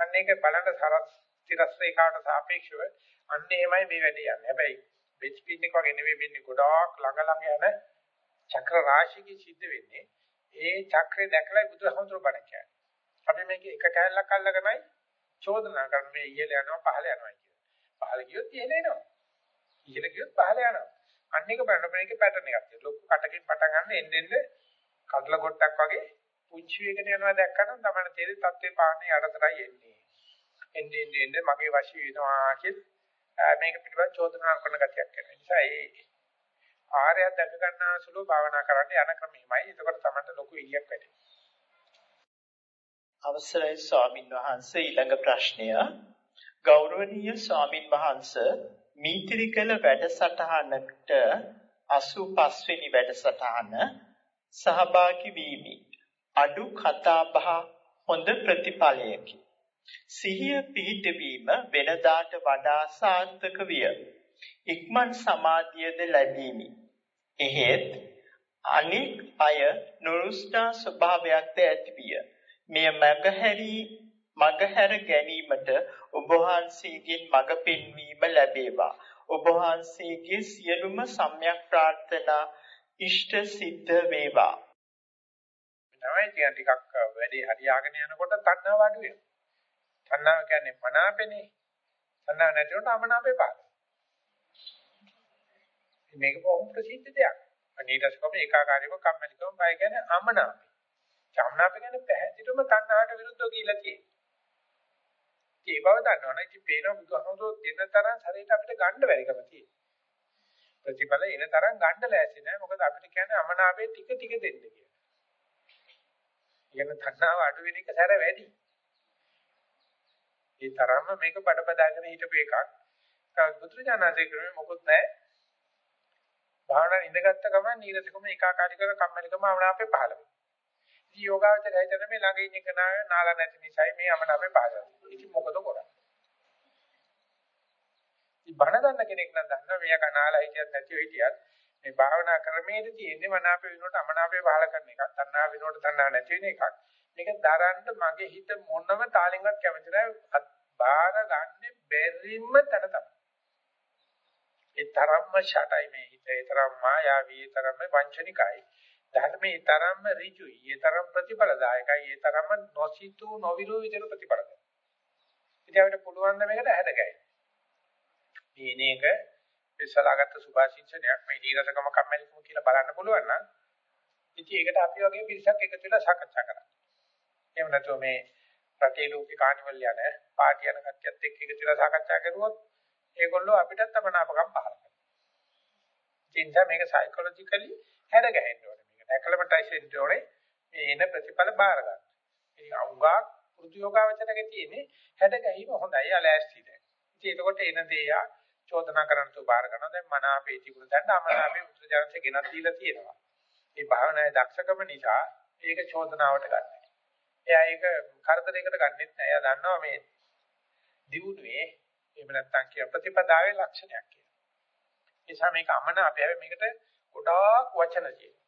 අන්න ඒක බලන්න සරස් තිරස් රේඛාවට සාපේක්ෂව අන්න එහෙමයි මේ වැඩේ යන්නේ. හැබැයි බෙඩ් ස්ප්‍රින් එක වගේ නෙවෙයි වෙන්නේ ගොඩාක් ළඟ ළඟ යන චක්‍ර රාශියකින් සිද්ධ වෙන්නේ. ඒ චක්‍රය දැකලා බුදුහමතුරු බණ කියන්නේ. අපි මේක එක කැලලක් අල්ලගෙනයි චෝදනා කරන්නේ මේ ඉහළ යනවා පහළ යනවා කියන. පහළ ගියොත් ඉහළ එනවා. ඉහළ ගියොත් පහළ යනවා. අන්න එක බලන්න මේකේ පැටර්න් එකක් තියෙනවා. ලොකු කටකින් පටන් ගන්න එන්න එන්න කඩල කොටක් වගේ පුංචි වේගන යනවා දැක්කම තමයි තේරෙන්නේ තත්ත්වේ පාන්නේ යටතරයි එන්නේ. එන්නේ එන්නේ එන්නේ මගේ වශී වෙනවා කියලා මේක පිළිබඳ චෝදනා කරන ගතියක් වෙනවා. නිසා ඒ ආර්යය දැක ගන්නා සුළු භාවනා කරන්න යන ක්‍රමෙමයි. එතකොට තමයි ලොකු ඉලියක් වැඩි. අවසරයි ස්වාමින් වහන්සේ ඊළඟ ප්‍රශ්නය ගෞරවනීය ස්වාමින් වහන්සේ මීතිරිකල වැඩසටහනකට 85 වෙනි වැඩසටහන සහභාගී වීමි. අඩු කතා බහ හොඳ ප්‍රතිඵලයකි. සිහිය පිහිටවීම වෙනදාට වඩා සාර්ථක විය. ඉක්මන් සමාධියද ලැබීමි. එහෙත් අනික් අය නුරුස්නා ස්වභාවයක්ද ඇතිවිය. මෙය මගහැරී මගහැර ගැනීමට ඔබ වහන්සේගෙන් මඟ පෙන්වීම ලැබේවා. ඔබ වහන්සේගේ සියලුම සම්‍යක් ප්‍රාර්ථනා ඉෂ්ට සිද්ධ වේවා. තමයි කියන ටිකක් වැඩි හරියාගෙන යනකොට තණ්හාව අඩු වෙනවා. තණ්හාව කියන්නේ මනාපෙනේ. තණ්හාව නැතිවට අමනාපේ පාන. මේක බොහොම ප්‍රසිද්ධ දෙයක්. අනීතස්කම ඒකාකාරීව කම්මැලිකම බය කියන්නේ අමනාපේ. අමනාප කියන්නේ පැහැදිලිවම තණ්හාවට විරුද්ධව කියලා තියෙනවා. ඒ බව දන්නවනේ ඉතින් පේනවා බුදුහමෝ දෙන තරම් ශරීරයට අපිට ගන්න බැරිකම තියෙනවා. ප්‍රතිඵල එන තරම් ගන්න ලෑස්ති නැහැ. මොකද අපිට කියන්නේ අමනාපේ ටික ටික දෙන්න කියලා. කියන තණ්හාව අඩු වෙන එක සැර වැඩි. ඒ තරම්ම මේක බඩපදාගෙන හිටපු එකක්. බුදුරජාණන්සේ ක්‍රමෙ මොකොත් නැහැ. භාවනා ඉඳගත්ත ගමන් නීරසකම ඒකාකාරී කර කම්මැලිකම අමනාපේ පහළ වෙනවා. ඉතින් යෝගාවචරය හිතන මේ ළඟ ඉන්න කෙනා නාලා නැති නිසායි මේ අමනාපේ පහළ වෙන්නේ. ඉතින් මොකද කරන්නේ? ඉතින් බණ දන්න කෙනෙක් නම් දන්නවා මෙයා කනාලා හිටියත් නැතිව හිටියත් මේ භාවනා ක්‍රමයේදී තියෙන්නේ මනාපේ වෙනකොට අමනාපේ පහළ කරන එකක්. තණ්හා වෙනකොට තණ්හා නැති වෙන එකක්. මේක දරන්න මගේ හිත මොනම තාලෙන්වත් කැමති නැහැ. බාර ගන්න බැරිම තැන තමයි. ඒ තරම්ම ෂටයි මේ හිත. ඒ තරම් මායාවී, ඒ තරම්ම වංචනිකයි. ධර්මයේ තරම්ම ඍජුයි. ඒ තරම් ප්‍රතිඵලදායකයි. ඒ තරම්ම නොසිතු නොවිරු විතර ප්‍රතිඵල දෙනවා. ඉතින් අපිට පුළුවන් ද මේකට හැදගයි. මේ නේක විශ්සලාගත්ත සුභාශිංසනයක් මේ දීරසකම කම්මැලිකම කියලා බලන්න පුළුවන් නම් ඉතින් ඒකට අපි වගේ පිරිසක් එකතු වෙලා සාකච්ඡා කරා. එහෙම නැතුව මේ රටේ ලෝකේ කානිවල් යන පාටි යන කට්ටියත් එක්ක එකතු වෙලා සාකච්ඡා කරුවොත් ඒගොල්ලෝ අපිටත් අපනාපකම් පහල කරනවා. ඒ නිසා මේක සයිකොලොජිකලි හැඩ ගැහෙන්න ඕනේ. මේක ඇක්ලමටයිසේෂන් ඕනේ. මේ එන ප්‍රතිඵල බාර ගන්න. ඒ අංගා පුරුදුයෝගාවචරයේ තියෙන්නේ හැඩ ගැහිම හොඳයි අලෑස්ති දැන්. ඉතින් එතකොට එන දේ යා චෝදනා කරන්න තු බාර ගන්නවා. දැන් මනාපේ තිබුණ දැන් අමනාපේ උත්තරජනසේ ගෙනත් දීලා තියෙනවා. මේ භාවනාවේ දක්ෂකම නිසා ඒක චෝදනාවට ගන්නවා. එයා ඒක කරදරයකට ගන්නෙත් නෑ. එයා දන්නවා මේ දියුණුවේ එහෙම නැත්නම් කිය ප්‍රතිපදාවේ ලක්ෂණයක් කියලා. ඒ නිසා මේක අමන අපේ මේකට ගොඩාක් වචන තියෙනවා.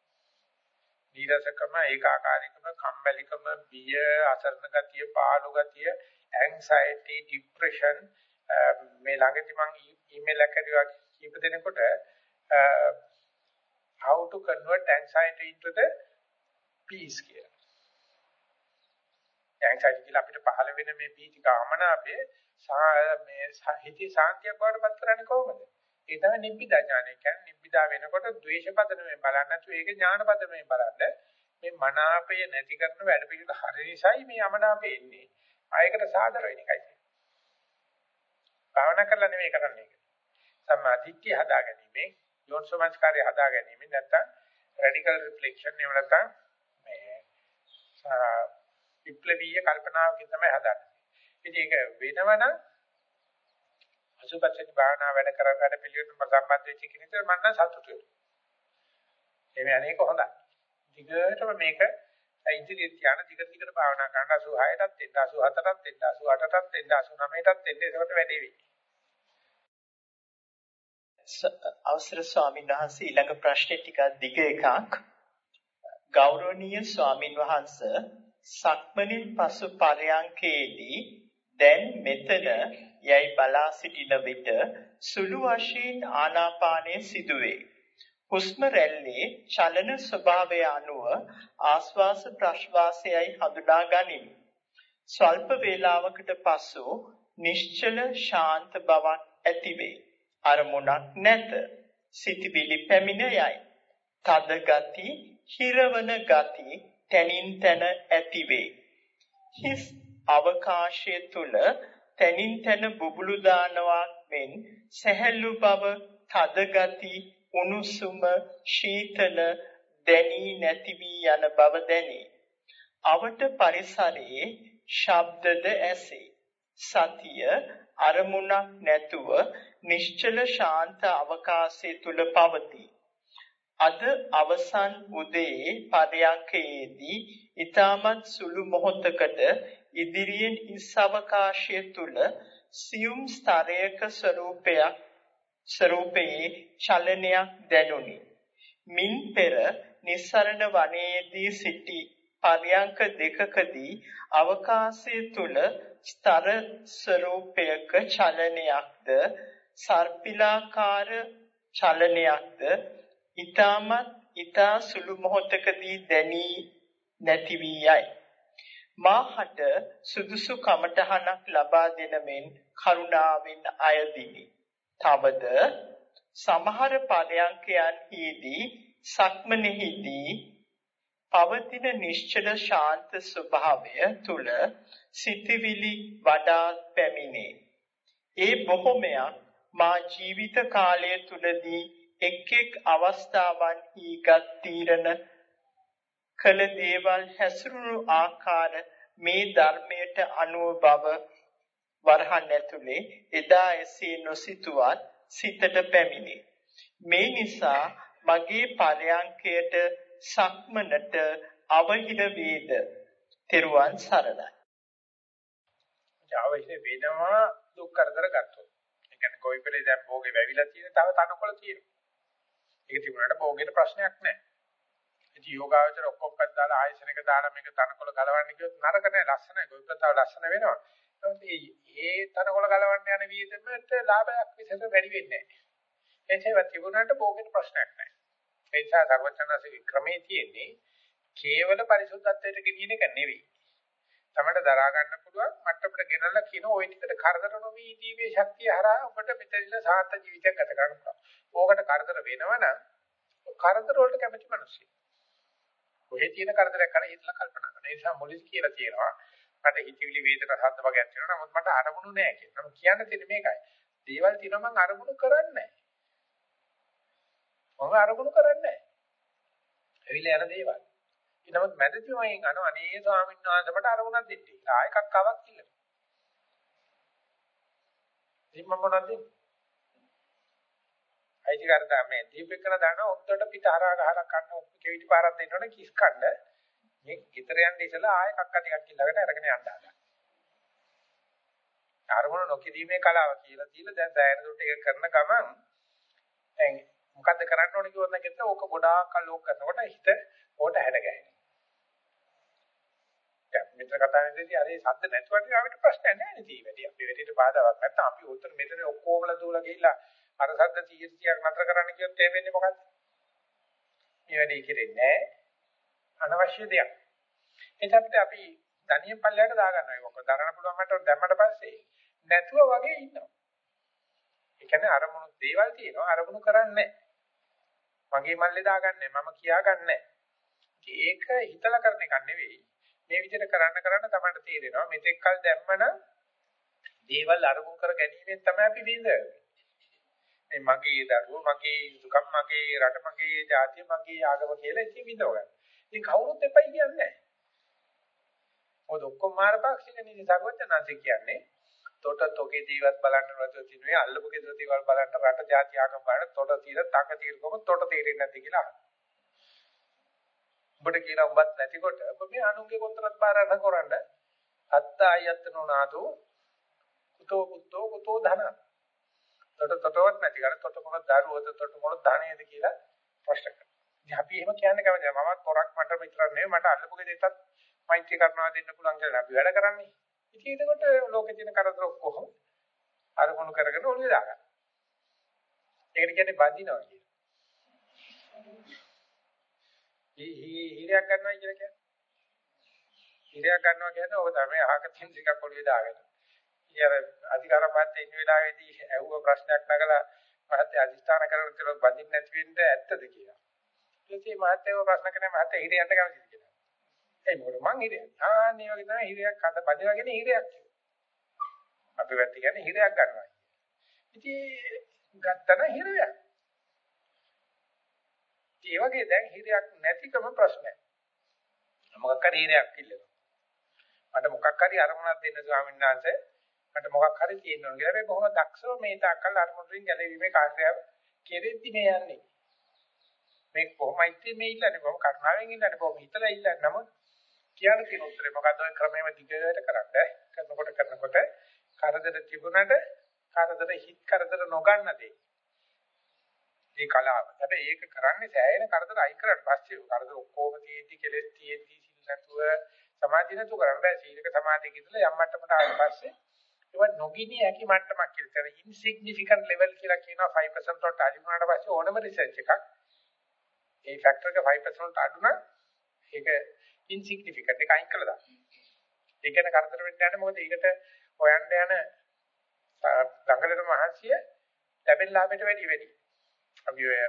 නීරසකම, ඒකාකාරීකම, කම්මැලිකම, බිය, අසරණ ගතිය, පාළු ගතිය, anxiety, depression මේ ළඟදී මම ඊමේල් එකක් කරුවා කීප දෙනෙකුට how to convert anxiety into the peace කියලා. anxiety කියලා අපිට පහළ වෙන මේ බීතික අමනාපේ මේ හිතේ සාන්තියක් වඩපත් කරන්නේ කොහොමද? ඒ තමයි නිබ්බිදා ඥානය කියන්නේ නිබ්බිදා වෙනකොට ද්වේෂ පදනමෙන් බලන්නේ නැතුව ඒක ඥාන පදනමෙන් බලන්න මේ මනාපය නැති කරන වැඩ පිළිවෙල හරි නිසායි මේ අමනාපය එන්නේ. ආයකට සාදර වෙන එකයි. භාවනා කරලා නෙමෙයි කරන්නේ. සම්මා දිට්ඨිය හදාගැනීමේ යෝනිසෝමස්කාරය හදාගැනීමෙන් නැත්තම් රැඩිකල් රිෆ්ලෙක්ෂන් එහෙම නැත්තම් මේ විප්ලවීය කල්පනාවකින් තමයි හදන්නේ. ඉතින් ඒක වෙනවනම් අසුබච්චනි භාවනා වැඩ කර වැඩ පිළිවෙලට සම්බන්ධ වෙච්ච කෙනෙක් මම නම් සතුටු වෙනවා. එමේ අනේක හොඳයි. දිගටම මේක ඉදිරියට යන දිගට දිගට භාවනා කරන 86ටත් එන්න 87ටත් එන්න 88ටත් එන්න 89ටත් එන්න ඒකට වැඩි වෙයි. අවසර ස්වාමීන් වහන්සේ ඊළඟ ප්‍රශ්නේ ටිකක් දිග එකක්. ගෞරවනීය ස්වාමින් වහන්සේ සක්මණින් පසු පරයන්කේදී දැන් මෙතන යයි බලා සිටින විට සුළු වශයෙන් ආනාපානය සිදුවේ. හුස්ම රැල්ලේ චලන ස්වභාවය අනුව ආස්වාස ප්‍රශ්වාසයයි හඳුනා ගනිමි. ස්වල්ප වේලාවකට පසු නිශ්චල ශාන්ත බවක් ඇතිවේ. අරමුණක් නැත. සිතවිලි පැමිණ යයි. තද ගති, හිරවන ගති තනින් තන ඇතිවේ. හිස් අවකාශය තුල තනින් තන බුබුලු දානවා මෙන් සැහැල්ලු බව, තද ගති, උණුසුම, ශීතල දැනී නැති වී යන බව දැනේ. අවට පරිසරයේ ශබ්දද ඇසේ. සතිය අරමුණක් නැතුව නිශ්චල ශාන්ත අවකාශය තුල පවතී. අද අවසන් උදේ පරයන්කයේදී ඊටමත් සුළු මොහොතකට ඉදිරියෙන් ඉස් අවකාශය තුල සියුම් ස්තරයක ස්වરૂපයක් ස්වરૂපයේ චලනයක් දැනුනි. මින් පෙර නිස්සරණ වනයේදී සිටි පරයන්ක දෙකකදී අවකාශය තුල ස්තර ස්වરૂපයක චලනයක්ද සර්පිලාකාර චලනයක්ද ඊටමත් ඊටා සුළු මොහොතකදී දැනී නැති වී යයි. මාහට සුදුසු කමටහනක් ලබා දෙන මෙන් කරුණාවෙන් අයදිනි. තවද සමහර පදයන්කයන්හිදී සක්මනෙහිදී පවතින නිශ්චල ශාන්ත ස්වභාවය තුල සිතවිලි වඩා පැමිණේ. ඒ බොහොමයක් මා ජීවිත කාලය තුලදී එක් එක් අවස්ථාවන්හි ගත් තීරණ කළ දේවල් හැසිරුණු ආකාර මේ ධර්මයට අනුව බව වරහන් ඇතුලේ එදා එසේ නොසිතුවත් සිතට පැමිණේ. මේ නිසා මගේ පරයන්කයට සක්මනට අවහිර වේද. තෙරුවන් සරණයි. අවහිර වෙනවා දුක් කරදර ගත්තොත්. ඒ කියන්නේ කොයිපලේ දැන් භෝගේ වැවිලා තියෙන තව තනකොළ තියෙනවා. ඒක තිබුණාට භෝගේට ප්‍රශ්නයක් නැහැ. ඉතින් යෝගාවචර ඔක්කොම පැත්ත දාලා ආයසනක දාලා මේක තනකොළ ගලවන්න කිව්වොත් නරක නැහැ ලස්සනයි ගොවිපතාව ලස්සන වෙනවා. නමුත් ඒ තනකොළ ගලවන්න යන විදිහට ලාභයක් විශේෂ වැඩි වෙන්නේ නැහැ. එනිසා තිබුණාට භෝගේට ප්‍රශ්නයක් නැහැ. ඒ නිසා සර්වචනසික ක්‍රමේ තියෙන්නේ කේවල පරිසුද්ධත්වයට ගෙනියන එක නෙවෙයි. තමයි දරා ගන්න පුළුවන් මට්ටමට ගෙනල්ලා කියන ওই ටිකට කරදර නොවි ඉදීමේ ශක්තිය හරහා ඔබට මෙතනilla සාර්ථක ජීවිතයක් ගත කරන්න පුළුවන්. ඕකට කරදර වෙනවනම් කරදර වලට කැමති මිනිස්සු. ඔහෙ තියෙන කරදරයක් කරලා හිතලා කල්පනා කරන. ඒ නිසා මුලින් කියලා තියෙනවා මට හිතවිලි වේදනා සද්ද වගේ තියෙනවා. නමුත් මට අරමුණු නැහැ කියලා. නමුත් කියන්න තියෙන්නේ මේකයි. දේවල් තියෙනවා මම අරමුණු කරන්නේ නැහැ. මම අරමුණු කරන්නේ නැහැ. ඇවිල්ලා යන දේවල්. නමුත් මැදදී මම අනෝ අනේ ස්වාමීන් වහන්සේ මට අරමුණක් දෙන්න. ආයෙ කක්කාවක් කියලා. ඉතින් මම මොනවද දෙන්නේ? අයිතිකාරද මේ දීපේකන දාන උත්තර පිට හරහා ගහලා කන්න උප්පු කෙවිලි පාරක් දෙන්නවනේ කිස් කන්න. මේ ගෙදර යන්න ඉස්සලා ආයෙ කක්ක ටිකක් ඉල්ලගෙන අරගෙන යන්න ආදා. අරමුණ නොකිරීමේ කලාව කියලා දීලා දැන් සෑහෙන දුරට ඒක කරන ගමන් දැන් මොකද්ද කරන්න ඕනේ කියවන්න කියද්දී ඕක ගොඩාක් කල් ඕක කරනකොට හිත ඕකට හැඩ ගැහෙනවා. දැන් මෙතන කතා කරද්දී අර සද්ද නැතුවට අපිට ප්‍රශ්නයක් නැහැ නේ තී වැඩි. අපි වැඩිට බාධාවක් නැත්නම් අපි උත්තර මෙතන ඔක්කොමලා දූලා ගිහිල්ලා අර සද්ද 100 100ක් නතර කරන්න කියොත් ඒ වෙන්නේ මොකද්ද? මේ වැඩේ කෙරෙන්නේ අනවශ්‍ය දෙයක්. එතකොට අපිට අපි ධනිය පල්ලයට දාගන්නවා. ඒක ඔක්කොම දරන්න පුළුවන් මට දැම්මට පස්සේ නැතුව වගේ ඉන්නවා. ඒ කියන්නේ අරමුණු දේවල් තියෙනවා අරමුණු කරන්නේ මගේ මල්ලේ දාගන්නේ මම කියාගන්නේ ඒක හිතලා කරන එකක් නෙවෙයි. මේ විදිහට කරන්න කරන්න තමයි තේරෙනවා මෙතෙක් කල දැම්මනම් දේවල් අරමුණු කර ගැනීමෙන් තමයි අපි විඳන්නේ. මේ මගේ දරුවෝ මගේ දුකම් මගේ රට මගේ ජාතිය මගේ ආගම කියලා ඉතින් විඳව ගන්න. ඉතින් කවුරුත් එපයි කියන්නේ නැහැ. මොකද ඔක්කොම මාරපාක්ෂික නීති සර්වඥාන්සේ කියන්නේ තොට තොගේ ජීවත් බලන්න නැතුව තිනුවේ අල්ලපු ගෙදර දේවල් බලන්න රට ජාති ආගම බලන්න තොට తీර තක తీරකම තොට තේරෙන්නේ නැති කියලා. උඹට කියලා උඹත් නැතිකොට ඔබ මේ අනුන්ගේ කොන්තරත් බාරන කරන්න අත්තායත්නෝනාදෝ කුතෝ කුතෝ කුතෝ ධන. තොට තොටවත් නැති කර තොට මොන දරුවද තොට මොන ධනේද කියලා ප්‍රශ්න කරනවා. ඉතින් අපි එහෙම කියන්නේ කවදාද මමත් පොරක් මට විතරක් නෙවෙයි මට අල්ලපු ගෙදරටත් මෛත්‍රී කරනවා දෙන්න පුළුවන් කියලා අපි වැඩ කරන්නේ. ඉතින් ඒකට ලෝකේ තියෙන කරදර ඔක්කොම අරමුණු කරගෙන ඔළුවේ දාගන්න. ඒකට කියන්නේ බඳිනවා කියන. හීරයක් ගන්නවා කියලා කියන්නේ. හීරයක් ගන්නවා කියන්නේ ඔබ තමයි අහක තියෙන ටිකක් ඔළුවේ දාගෙන. ඊයර අධිකාර පාත්තේ ඉන්න වෙලාවේදී ඇහුව ප්‍රශ්නයක් නගලා මහත්ය අධිෂ්ඨාන කරගෙන කියලා බඳින්න නැති වෙන්න ඇත්තද කියලා. ඊට පස්සේ මහත්යව ප්‍රශ්න කරන මහත්ය හීර යන්න කැමතිද කියලා. ඒ මොකද මං හිරයක්. ආන්නේ වගේ තමයි හිරයක් අත බඳිනගෙන හිරයක් කියනවා. අපි වැත්ත කියන්නේ හිරයක් ගන්නවා. ඉතින් ගත්තන හිරයක්. ඒ වගේ දැන් හිරයක් නැතිකම ප්‍රශ්නයක්. මොකක් හරි හිරයක් ඉල්ලනවා. මට මොකක් හරි අරමුණක් දෙන්න ස්වාමීන් වහන්සේ මට මොකක් හරි තියෙන්න ඕන කියලා මේ බොහොම දක්ෂව මේ තාක්කල් අරමුණුෙන් ගැලවීමේ කාර්යය කෙරෙද්දි මේ යන්නේ. මේ කොහොමයි මේ ඉල්ලන්නේ බොහොම කරුණාවෙන් ඉල්ලන්නේ බොහොම හිතලා ඉල්ලන්නේ නමුත් කියන්න තියෙන උත්තරේ මොකද්ද ඔය ක්‍රමෙම දිගට කරන්න කරනකොට කරනකොට කරදර තිබුණට කරදර හිත් කරදර නොගන්න දෙයි. මේ කලාව. හැබැයි ඒක කරන්නේ සෑහෙන කරදර අයින් කරලා පස්සේ කරදර ඔක්කොම තියෙද්දි කෙලස් තියෙද්දි සිල් නැතුව සමාධිය නැතුව කරන්න බෑ. සීලක සමාධියක ඉඳලා යම් මට්ටමකට ආවට පස්සේ ඒවා නොගිනි හැකි මට්ටමක් කියලා කියන ඉන්සිග්නිෆිකන්ට් ලෙවල් කියලා කියනවා 5% වලට අඩු වුණාට පස්සේ ඕනම රිසර්ච් එකක් ඒ ෆැක්ටර් එක 5% වලට අඩු නම් ඒක ඉන්සිග්නිෆිකන්ට් එක අයින් කළා දාන්න. ඒක ගැන කරදර වෙන්න යන්නේ මොකද ඒකට හොයන්න යන දඟලන මහන්සිය ලැබෙන ලාභයට වැඩි වැඩි. අපි ඔය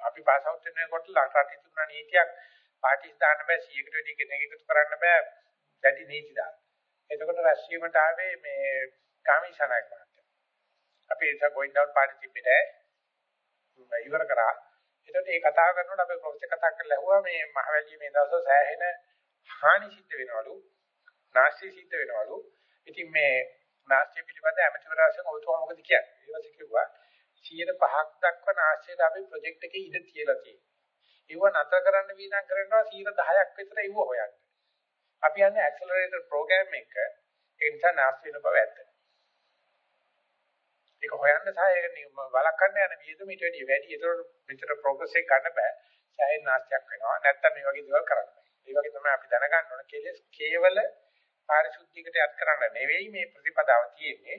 අපි පාස් අවුට් වෙනකොට රටේ තිබුණ නීතියක් පාටිස් දාන්න බෑ 100කට වැඩි කෙනෙක් එකතු කරන්න බෑ දැඩි නීති දාන්න. එතකොට රැස්වීමට ආවේ මේ කාමීසනායක මහත්තයා. අපි ඒක going down පාටි තිබෙන්නේ ඉවර කරා එතකොට මේ කතාව කරනකොට අපි ප්‍රොෆෙසර් කතා කරලා ඇහුවා මේ මහවැලිය මේ දවස්වල සෑහෙන හානි සිද්ධ වෙනවලු. නාස්ති සිද්ධ වෙනවලු. ඉතින් මේ නාස්තිය පිළිබඳ ඇමතිවරයාසෙන් ඔබතුමා මොකද කියන්නේ? ඊට පස්සේ කිව්වා 105ක් දක්වා නාස්තියට අපි ප්‍රොජෙක්ට් එකේ ඉඩ තියලා තියෙනවා. ඒව නතර කරන්න වීදම් කරනවා 110ක් විතර ඒව හොයන්න. අපි යන්නේ ඇක්සලරේටර් ප්‍රෝග්‍රෑම් එක ඒ නිසා නාස්ති වෙන බව ඇත්ත. ඒක හොයන්න සහ ඒක වළක්වන්න යන වියදම ඊට වැඩිය වැඩි. ඒතකොට මෙතන ප්‍රෝග්‍රස් එක ගන්න බෑ. සෑහෙන නාස්තියක් වෙනවා. නැත්තම් මේ වගේ දේවල් කරන්න බෑ. ඒ වගේ තමයි අපි දැනගන්න ඕන කෙලස් කේවල පාරිශුද්ධියකට යක් කරන්න නෙවෙයි මේ ප්‍රතිපදාව තියෙන්නේ.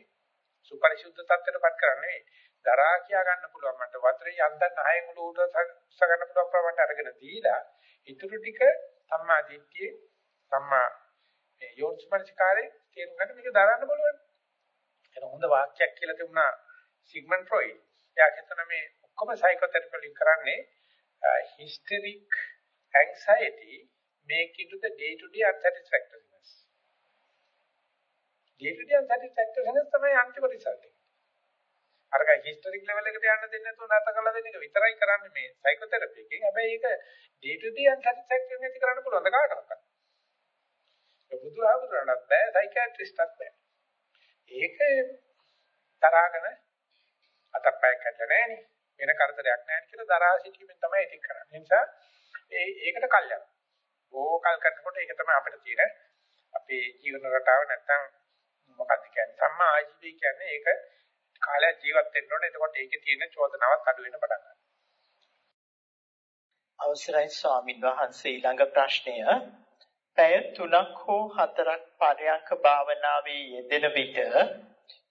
සුපරිශුද්ධ තත්ත්වයටපත් කරන්න නෙවෙයි. දරා කියා ගන්න පුළුවන් මට වතුරේ යන්දන් නහයෙන් උළු උඩ උස්ස ගන්න පුළුවන් ප්‍රමාණයට අරගෙන දීලා ඉතුරු ටික සම්මා දිට්ඨිය සම්මා යෝනිස්මනසිකාරේ තේරුම් ගන්න මේක දරන්න බලන්න. එන හොඳ වාක්‍යයක් කියලා තිබුණා සිග්මන්ඩ් ෆ්‍රොයිඩ්. එයා හිතන මේ ඔක්කොම සයිකෝതെරපි වලින් කරන්නේ hysteric anxiety make into the day to day unsatisfactoriness. day to day unsatisfactoriness තමයි අන්තිම රිසල්ට් එක. අරක හිස්ටරික් ලෙවල් එකට යන්න දෙන්නේ නැතුව නැත කළා දෙන එක විතරයි කරන්නේ මේ සයිකෝതെරපි එකෙන්. හැබැයි ඒක day to day unsatisfactoriness ඇති කරන්න පුළුවන් ද කාටවත්. ඒ බුදුහාමුදුරණත් බෑ සයිකියාට්‍රිස්ට්ත් බෑ. ඒක තරහගෙන අතපය කැඩලා නැහෙනේ. වෙන කරදරයක් නැහැ කියලා දරා සිටීමෙන් තමයි ඒක කරන්නේ. ඒ නිසා ඒ ඒකට කල්යන. ඕකල් කරනකොට ඒක තමයි අපිට තියෙන අපේ ජීවන රටාව නැත්තම් ආජීවී කියන්නේ ඒක කාලයක් ජීවත් වෙන්න ඕනේ. එතකොට ඒකේ තියෙන චෝදනාවක් අඩු වෙන්න පටන් ගන්නවා. අවසරයි ස්වාමින් වහන්සේ ඊළඟ ප්‍රශ්නය පැය 3ක් හෝ 4ක් පරයන්ක භාවනාවේ යෙදෙන විට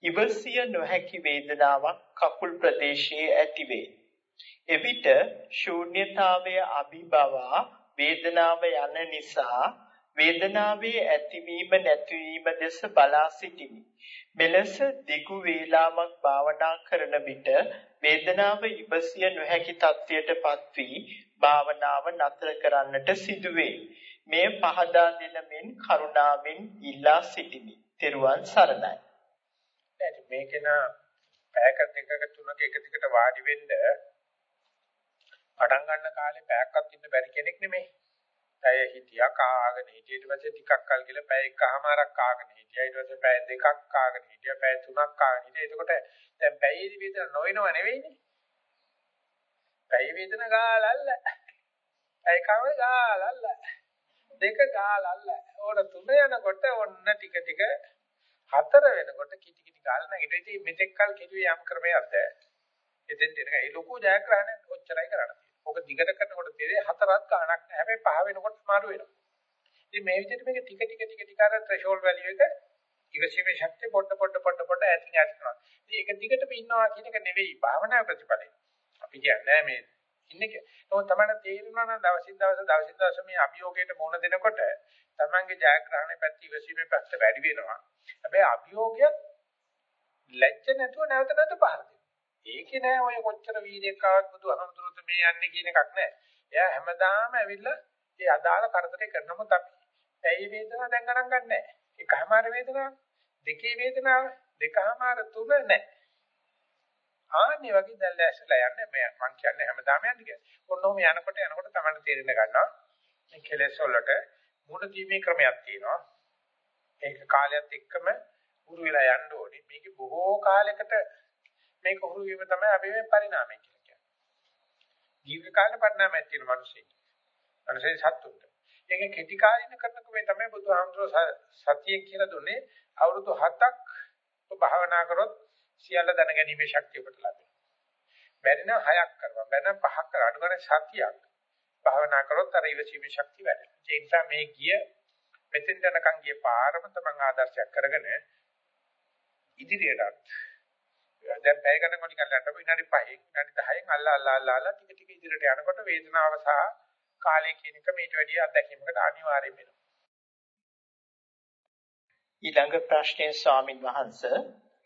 ඉවසිය නොහැකි වේදනාවක් කකුල් ප්‍රදේශයේ ඇතිවේ. එවිට ශූන්‍යතාවය අභිබවා වේදනාව යන නිසා වේදනාවේ ඇතිවීම නැතිවීම දෙස බලා සිටිමි. මෙලෙස දිගු වේලාවක් භාවනා කරන විට වේදනාව ඉවසිය නොහැකි තත්ත්වයටපත් වී භාවනාව නතර කරන්නට සිදුවේ. මේ පහදා දෙන මෙන් කරුණාවෙන් ඉල්ලා සිටිමි. තෙරුවන් සරණයි. දැන් මේකේන පැයක දෙකක තුනක එක දිගට වාඩි වෙන්න පටන් ගන්න කාලේ පැයක්වත් ඉන්න බැරි කෙනෙක් නෙමෙයි. පැය හිටියා කාගෙන හිටිය. ඊට පස්සේ ටිකක් කල් ගිහලා පැය එකමාරක් කාගෙන හිටියා. ඊට පස්සේ පැය දෙකක් කාගෙන හිටියා. පැය තුනක් කාගෙන හිටියා. එතකොට දැන් පැයේදී විතර නොවෙනව නෙවෙයිනේ. පැය වේදන ගාලල්ල. පැය කම ගාලල්ල. දෙක ගාලල්ල. ඕන තුන යනකොට ඔන්න ටික ටික හතර වෙනකොට කිටි කිටි ගාල නැගිටිලා ඉතින් මෙතෙක් කල් කිව්වේ යම් ක්‍රමයක්ද එතෙන් දෙනක ඒ ලොකු ජයග්‍රහණයක් ඔච්චරයි කරන්නේ ඔක දිගට කරනකොට තේරෙයි හතරක් ගාණක් නැහැ. හැබැයි පහ වෙනකොට මාරු වෙනවා. ඉතින් මේ විදිහට මේක ටික ටික ටික ටික අර threshold value එක ඉවසීමේ ශක්තිය පොඩ පොඩ පොඩ පොඩ ඇතින් ඇති කරනවා. ඉතින් ඒක දිගටම ඉන්නවා කියන එක නෙවෙයි භාවනා ප්‍රතිපලයි. අපි කියන්නේ මේ ඉන්නේ නමුත් තමයි තේරෙනවා නම් දවසින් දවස දවසින් දවස මේ අභියෝගයට මුහුණ දෙනකොට තමන්ගේ ජයග්‍රහණය පැත්ත ඉවසීමේ පැත්ත වැඩි වෙනවා. හැබැයි අභියෝගයත් ලැජ්ජ නැතුව නැවත නැවත පහර දෙනවා. ඒකේ නෑ ඔය කොච්චර වීඩියක් ආවත් බුදුහමඳුරුත් මේ යන්නේ කියන එකක් නෑ. එයා හැමදාම ඇවිල්ලා ඒ අදාළ කරදරේ කරනමුත් අපි ඇයි වේදනාව දැන් ගණන් ගන්නෑ. එකමාර වේදනාව, දෙකේ වේදනාව, දෙකමාර තුන නෑ. ආන්නේ වගේ දැන් දැස්සලා යන්නේ මම මං කියන්නේ හැමදාම යන්නේ කියලා. ඔන්නෝම යනකොට යනකොට තමයි තේරෙන්න ගන්නවා. මේ කෙලෙස් වලට මුණ දීමේ ක්‍රමයක් තියෙනවා. ඒක කාලයත් එක්කම උරු වෙලා යන්න ඕනේ. මේක බොහෝ කාලයකට මේක හුරු වීම තමයි අපි මේ පරිණාමය කියලා කියන්නේ. දීර්ඝ කාල පරිණාමයක් තියෙන මිනිස්සෙක්. මිනිස්සේ සත්තුන්ට. ඒක කෙටි කාලින කරනකොට මේ තමයි බුදුහාමුදුරුවෝ සතිය කියලා දුන්නේ අවුරුදු 7ක් භාවනා කරොත් සියල්ල දැනගැනීමේ ශක්තිය ඔබට ලැබෙනවා. බැරි නම් 6ක් කරනවා. බැරි නම් 5ක් කරනවා. අඩු ගන්න සතියක් භාවනා කරොත් අර ඉවසීමේ ශක්තිය වැඩෙනවා. ඒ නිසා මේ ගිය මෙතෙන් යනකම් ගිය පාරම තමන් ආදර්ශයක් කරගෙන ඉදිරියටත් දැන් පැය ගණන් වලින් අල්ලන්න විනාඩි 5න් විනාඩි 10න් අල්ලා අල්ලා අල්ලා අල්ලා ටික ටික ඉදිරියට යනකොට වේදනාව සහ කාලය කියන එක මේට වැඩිය අත්දැකීමකට අනිවාර්යයෙන් වෙනවා. ඊළඟ ප්‍රශ්නය ස්වාමින් වහන්සේ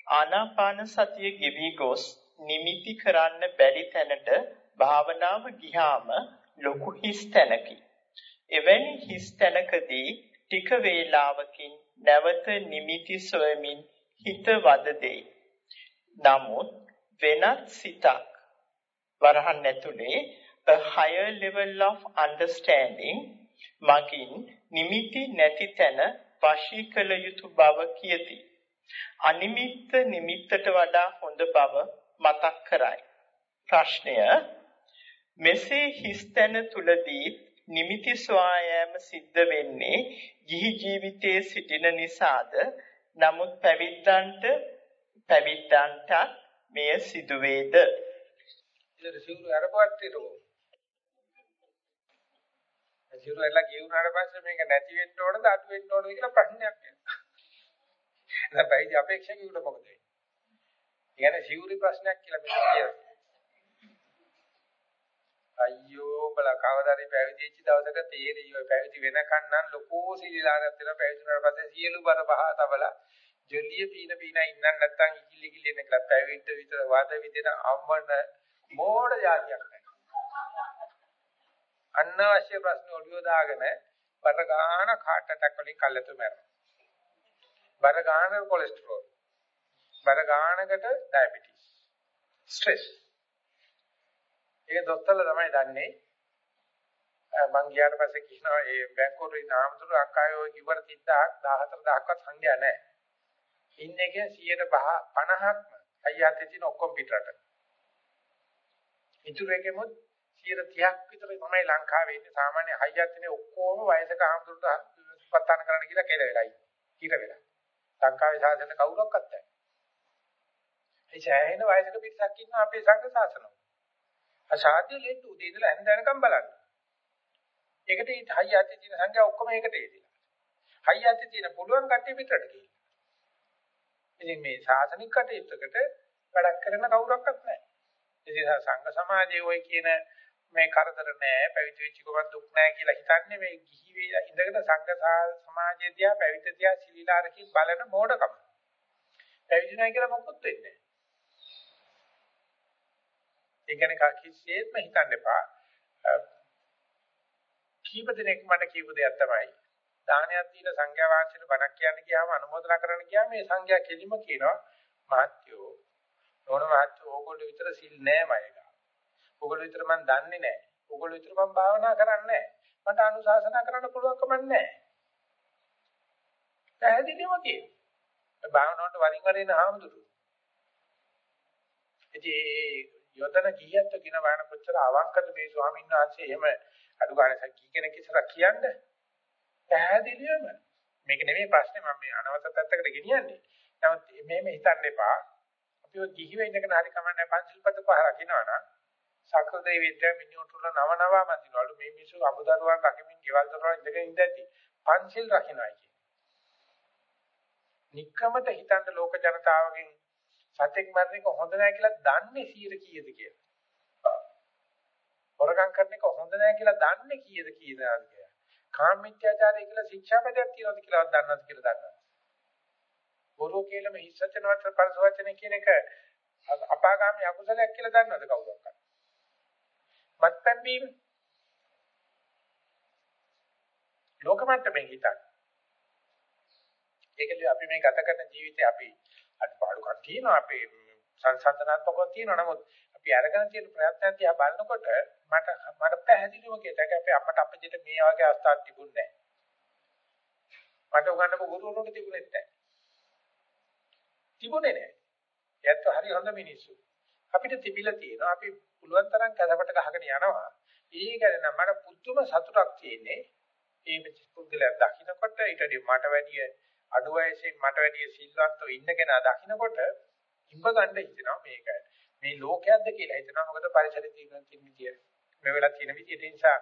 ආනාපාන සතිය ගෙවි ගොස් නිමිති කරන්න බැරි තැනට භාවනාව ගියාම ලොකු හිස් තැනකි. එවැනි හිස් තැනකදී ටික වේලාවකින් නැවත නිමිති සොයමින් හිත වද දෙයි. නමුත් වෙනත් සිතක් වරහන් ඇතුලේ a higher level of understanding මගින් නිමිති නැති තැන වශී කළ යුතු බව කියති. අනිමිත්ත නිමිත්තට වඩා හොඳ බව මතක් කරයි. ප්‍රශ්නය මෙසේ හිස්තැන තුලදී නිමිති සොයායෑම සිද්ධ වෙන්නේ ගිහි ජීවිතයේ සිටින නිසාද නමුත් පැවිද්දන්ට පැවිද්දන්ට මෙය සිදුවේද? ඉතින් සිවුරු අරපුවත් ඉතෝ. සිවුරු එලා කියුණාට පස්සේ මේක නැති වෙන්න ඕනද අඩු වෙන්න ඕනද කියලා ප්‍රශ්නයක් එනවා. දැන් බයිදි අපේක්ෂකෙකුට මොකද වෙන්නේ? කියන්නේ සිවුරු ප්‍රශ්නයක් කියලා මෙතන කියනවා. අයියෝ බල කවදාරි පැවිදි වෙච්ච දවසක තේරෙයි ඔය පැවිදි වෙනකන් නම් ලොකෝ සීලාරයක් තියෙනවා පැවිදි වුණාට පස්සේ සියලු බර පහ තබලා ජොලිය පීන පීන ඉන්නන් නැත්තම් ඉකිලි කිලි එන කියලා පැවිද්ද විතර වාද විදින අම්මන මෝඩ જાතියක් නැහැ. අනවශ්‍ය ප්‍රශ්න ඔළුව දාගෙන බර ගාන heart attack වලින් කල්ලාතු මැරෙනවා. බර ගාන කොලෙස්ටරෝල්. බර ගානකට ඩයබටිස්. ස්ට්‍රෙස්. ඒක දොස්තරලා තමයි දන්නේ. මං ගියාට පස්සේ කියනවා මේ බැංකුවල ඉන්න ආමතුරු අක්කායෝ කිව්වට 30000ක් 14000ක්වත් සංඛ්‍යා නැහැ. ඉන්නේ කියන 150ක්ම අයියාතේ තියෙන ඔක්කොම පිටරට. ඉතුරු එකෙමුත් 130ක් විතර තමයි ලංකාවේ ඉන්නේ සාමාන්‍ය අයියාතේ ඔක්කොම වයසක ආම්දුරට පත්තන කරන්න කියලා කෙල වෙලා ඉන්නේ. කිර වෙලා. ලංකාවේ සාසන කවුරක්වත් නැහැ. ඒ සෑහෙන වයසක පිරිසක් ඉන්නවා අපේ සංඝ ශාසනවල. අසාධ්‍ය ලෙඩ උදේ ඉඳලා හැන්දෑනකම් බලන්න. ඒකට ඊට හයියත් තියෙන සංඛ්‍යා ඔක්කොම ඒකට එදිලා. හයියත් තියෙන පුළුවන් කට්ටිය පිටරට ගිහින්. ඉතින් මේ සාසනික කටයුත්තකට වැඩක් කරන කවුරක්වත් නැහැ. ඉතින් සංඝ සමාජයේ ওই කියන මේ කරදර නැහැ පැවිදි වෙච්ච ගමන් දුක් නැහැ කියලා හිතන්නේ මේ ගිහි වේ ඉඳගෙන සංඝ සමාජයේ තියා පැවිදි තියා සිලිලාරකින් බලන මෝඩකම. පැවිදි නැහැ කියලා මොකුත් වෙන්නේ නැහැ. ඒ කියන්නේ කිසිසේත්ම හිතන්න එපා. කීප දෙනෙක් මට කියපු දෙයක් තමයි දානයක් දීලා සංඝයා වහන්සේට බණක් කියන්න ගියාම අනුමೋದනා කරන්න ගියාම මේ සංඝයා කෙලිම කියනවා මහත්යෝ ඕන මහත්යෝ ඕගොල්ලෝ විතර සිල් නෑ මයගා. ඕගොල්ලෝ විතර මම දන්නේ නෑ. ඕගොල්ලෝ විතර මම භාවනා කරන්නේ නෑ. මට අනුශාසනා කරන්න පුළුවන් කමක් නෑ. පැහැදිලිවම කියනවා. භාවනාවට වරින් වර එන ආමුදුරු. ඉතින් යොදන කීයත් කියන වයන කොච්චර අවංකද මේ ස්වාමීන් වහන්සේ එහෙම අඩු ගන්න කී කෙනෙක් ඉස්සරහ කියන්නේ පැහැදිලිවම. මේක නෙමෙයි ප්‍රශ්නේ මම මේ අනවත පැත්තකට ගෙනියන්නේ. නමුත් මෙහෙම හිතන්න එපා. අපි ඔය කිහිව ඉඳගෙන හරි කමන්නේ පංචිල්පත පහ රකින්නවනම් සක්‍රදේ විද්‍යාව මිනිඔටුල නව නව මන්දිනවලු මේ මිනිස්සු අමුදරුවන් රකිමින් ගෙවල් දරුවන් ඉඳගෙන ඉඳදී පංචිල් රකින්නයි කියන්නේ. නික්කමට හිතන්න ලෝක ජනතාවගෙන් සතෙක් මරන එක හොඳ නැහැ කියලා දන්නේ 100 කීයද කියලා. හොරකම් කරන එක හොඳ නැහැ කියලා දන්නේ කීයද කියලාද කියලා. කාමීත්‍යාචාරය කියලා ශික්ෂාපදයක් තියෙනවද කියලාවත් දන්නවද කියලා දන්නවද? බොරු කියලාම හිස්සචනවත් පරසවචන කියන එක අපාගාමී අකුසලයක් කියලා දන්නවද කවුරක්වත්? මත්පැන් බීම ලෝකමට්ටමින් හිතන්න. ඒකලිය අපි මේ ගත කරන ජීවිතේ අපි අඩපාඩුකම් තියෙනවා අපේ සංසන්දනාත්මකව තියෙනවා නමුත් අපි අරගෙන තියෙන ප්‍රයත්නයන් දිහා බලනකොට මට මට පැහැදිලිව කියතක අපේ අම්මට අප්පච්චිට මේ වගේ අවස්ථාවක් තිබුණේ නැහැ. මට උගන්නපු ගුරුවරුන්ට තිබුණෙත් නැහැ. තිබුණේ නැහැ. ඒත් හරි හොඳ මිනිස්සු. අපිට තිබිලා තියෙනවා අපි පුළුවන් තරම් කැදපට ගහගෙන යනවා. ඒක නම් මට පුදුම සතුටක් තියෙන්නේ. ඒ පුද්ගලයා දකින්නකොට ඊට මට වැඩිය අඩු වයසේ මට වැඩිය සිල්වත්ව ඉන්න කෙනා දකින්නකොට ඉඹ ගන්න හිතෙනවා මේක. මේ ලෝකයක්ද කියලා හිතනවා මොකද පරිසරයේ තියෙන තියෙන විදිය. මේ වෙලාව තියෙන විදිය ඒ නිසා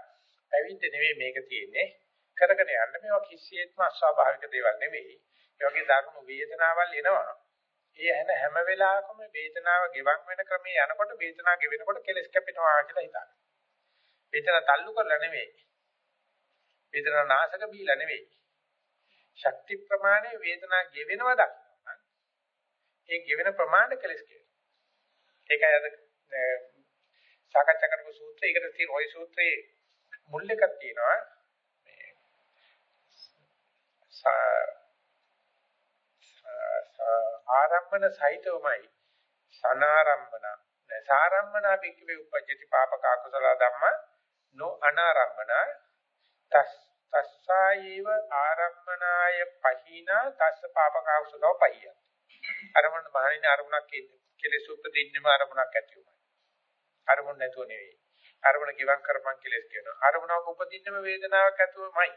පැවිද්ද නෙවෙයි මේක තියෙන්නේ. කරගෙන යන්න මේවා කිසියෙත්ම අස්වාභාවික දේවල් නෙවෙයි. ඒ වගේ ධර්ම වේදනාවල් එනවා. ඒ හැම හැම වෙලාවකම වේදනාව ගෙවන් වෙන ක්‍රමයේ යනකොට වේදනාව ගෙවෙනකොට කෙලස් කැපෙනවා කියලා හිතන්න. වේදනාව තල්ලු කරලා නෙවෙයි. වේදනාව නාශක බීලා නෙවෙයි. ශක්ති ප්‍රමාණය වේදනා ගෙවෙනවා දක්වනවා ඒ ගෙවෙන ප්‍රමාණය කෙලස් කියනවා. ඒකයි අද සාකච්ඡා කරපු සූත්‍රය. ඒකට තියෙන ওই සූත්‍රයේ මුල් එකක් තියෙනවා. මේ ආරම්භන සහිතවමයි සනාරම්භන සාරම්භන බික්කවේ උපජ්ජති පාපක අකුසල ධම්ම නො අනාරම්භන තස් තස්සායේව ආරම්මනාය පහිනා තස්ස පාපකාසුලෝ පහිය. අරමුණ මහණින අරමුණක් කෙලෙස් උපදින්නම අරමුණක් ඇති උමයි. අරමුණ නැතුව නෙවෙයි. අරමුණ ගිවන් කරපන් කෙලෙස් කියනවා. අරමුණක් උපදින්නම වේදනාවක් ඇතුවමයි.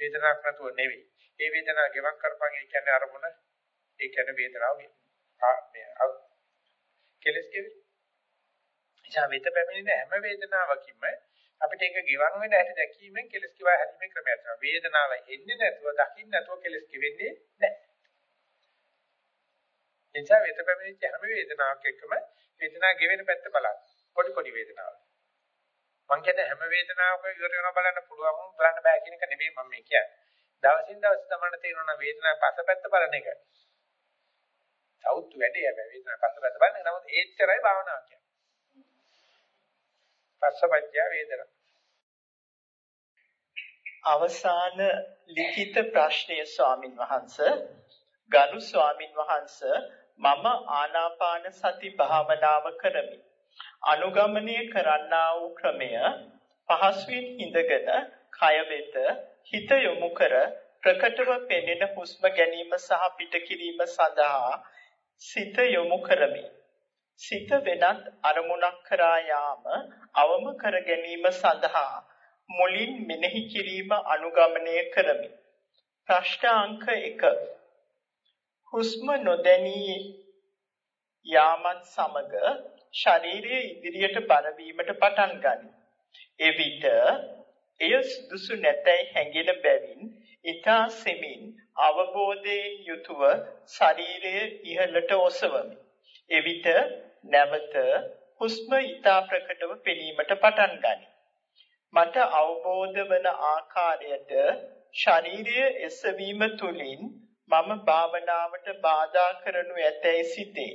වේදනාවක් නැතුව නෙවෙයි. ඒ වේදනාව ගිවන් කරපන් ඒ කියන්නේ අරමුණ ඒ කියන්නේ වේදනාව මේ කෙලෙස් කෙවේ. එචා වෙත පැමිණෙන හැම වේදනාවකින්ම අපිට ඒක ගෙවන් වෙන හැටි දැකීමෙන් කෙලස් කිවා හැදීමේ ක්‍රමයක් තමයි. වේදනාව එන්නේ නැතුව දකින්න නැතුව කෙලස් කිවෙන්නේ නැහැ. එනිසා වේත පැමිණිච්ච හැම වේදනාවක් එක්කම වේදනාව ගෙවෙන පැත්ත බලන්න. පොඩි පොඩි වේදනාවක්. මං කියන්නේ හැම වේදනාවකම ඉවර වෙනවා බලන්න පුළුවන් බලන්න බෑ කියන එක නෙමෙයි මම මේ කියන්නේ. දවසින් දවස තමයි තේරෙනවා වේදනාව පසපැත්ත බලන එක. සෞතු වැඩි හැබැයි වේදනාව පසපැත්ත බලන්නේ නමුත් ඒච්චරයි භාවනාව කියන්නේ. පස්සපච්චය වේදනා. අවසාන ලිඛිත ප්‍රශ්නය ස්වාමින් වහන්සේ ගරු ස්වාමින් වහන්සේ මම ආනාපාන සති භාවනාව කරමි. අනුගමනය කරන්නා වූ ක්‍රමය පහසුවෙන් හිඳගෙන කය වෙත හිත යොමු කර ප්‍රකටව පෙනෙන හුස්ම ගැනීම සහ පිට කිරීම සඳහා සිත යොමු කරමි. සිත වෙනත් අරමුණක් කරා යාම අවම කර ගැනීම සඳහා මුලින් මෙනෙහි කිරීම අනුගමනය කරමි. ප්‍රශ්න අංක 1 හුස්ම නොදැනී යාමත් සමග ශරීරයේ ඉදිරියට බර වීමට පටන් ගනී. එවිට එය සුදුසු නැතයි හැඟෙන බැවින් ඊතා සෙමින් අවබෝධයෙන් යුතුව ශරීරය ඉහළට ඔසවමි. එවිට නැවත හුස්ම ඊතා ප්‍රකටව පෙනීමට පටන් ගනී. මට අවබෝධ වන ආකාරයට ශරීරය එසවීම තුලින් මම භාවනාවට බාධා කරනු ඇතැයි සිතේ.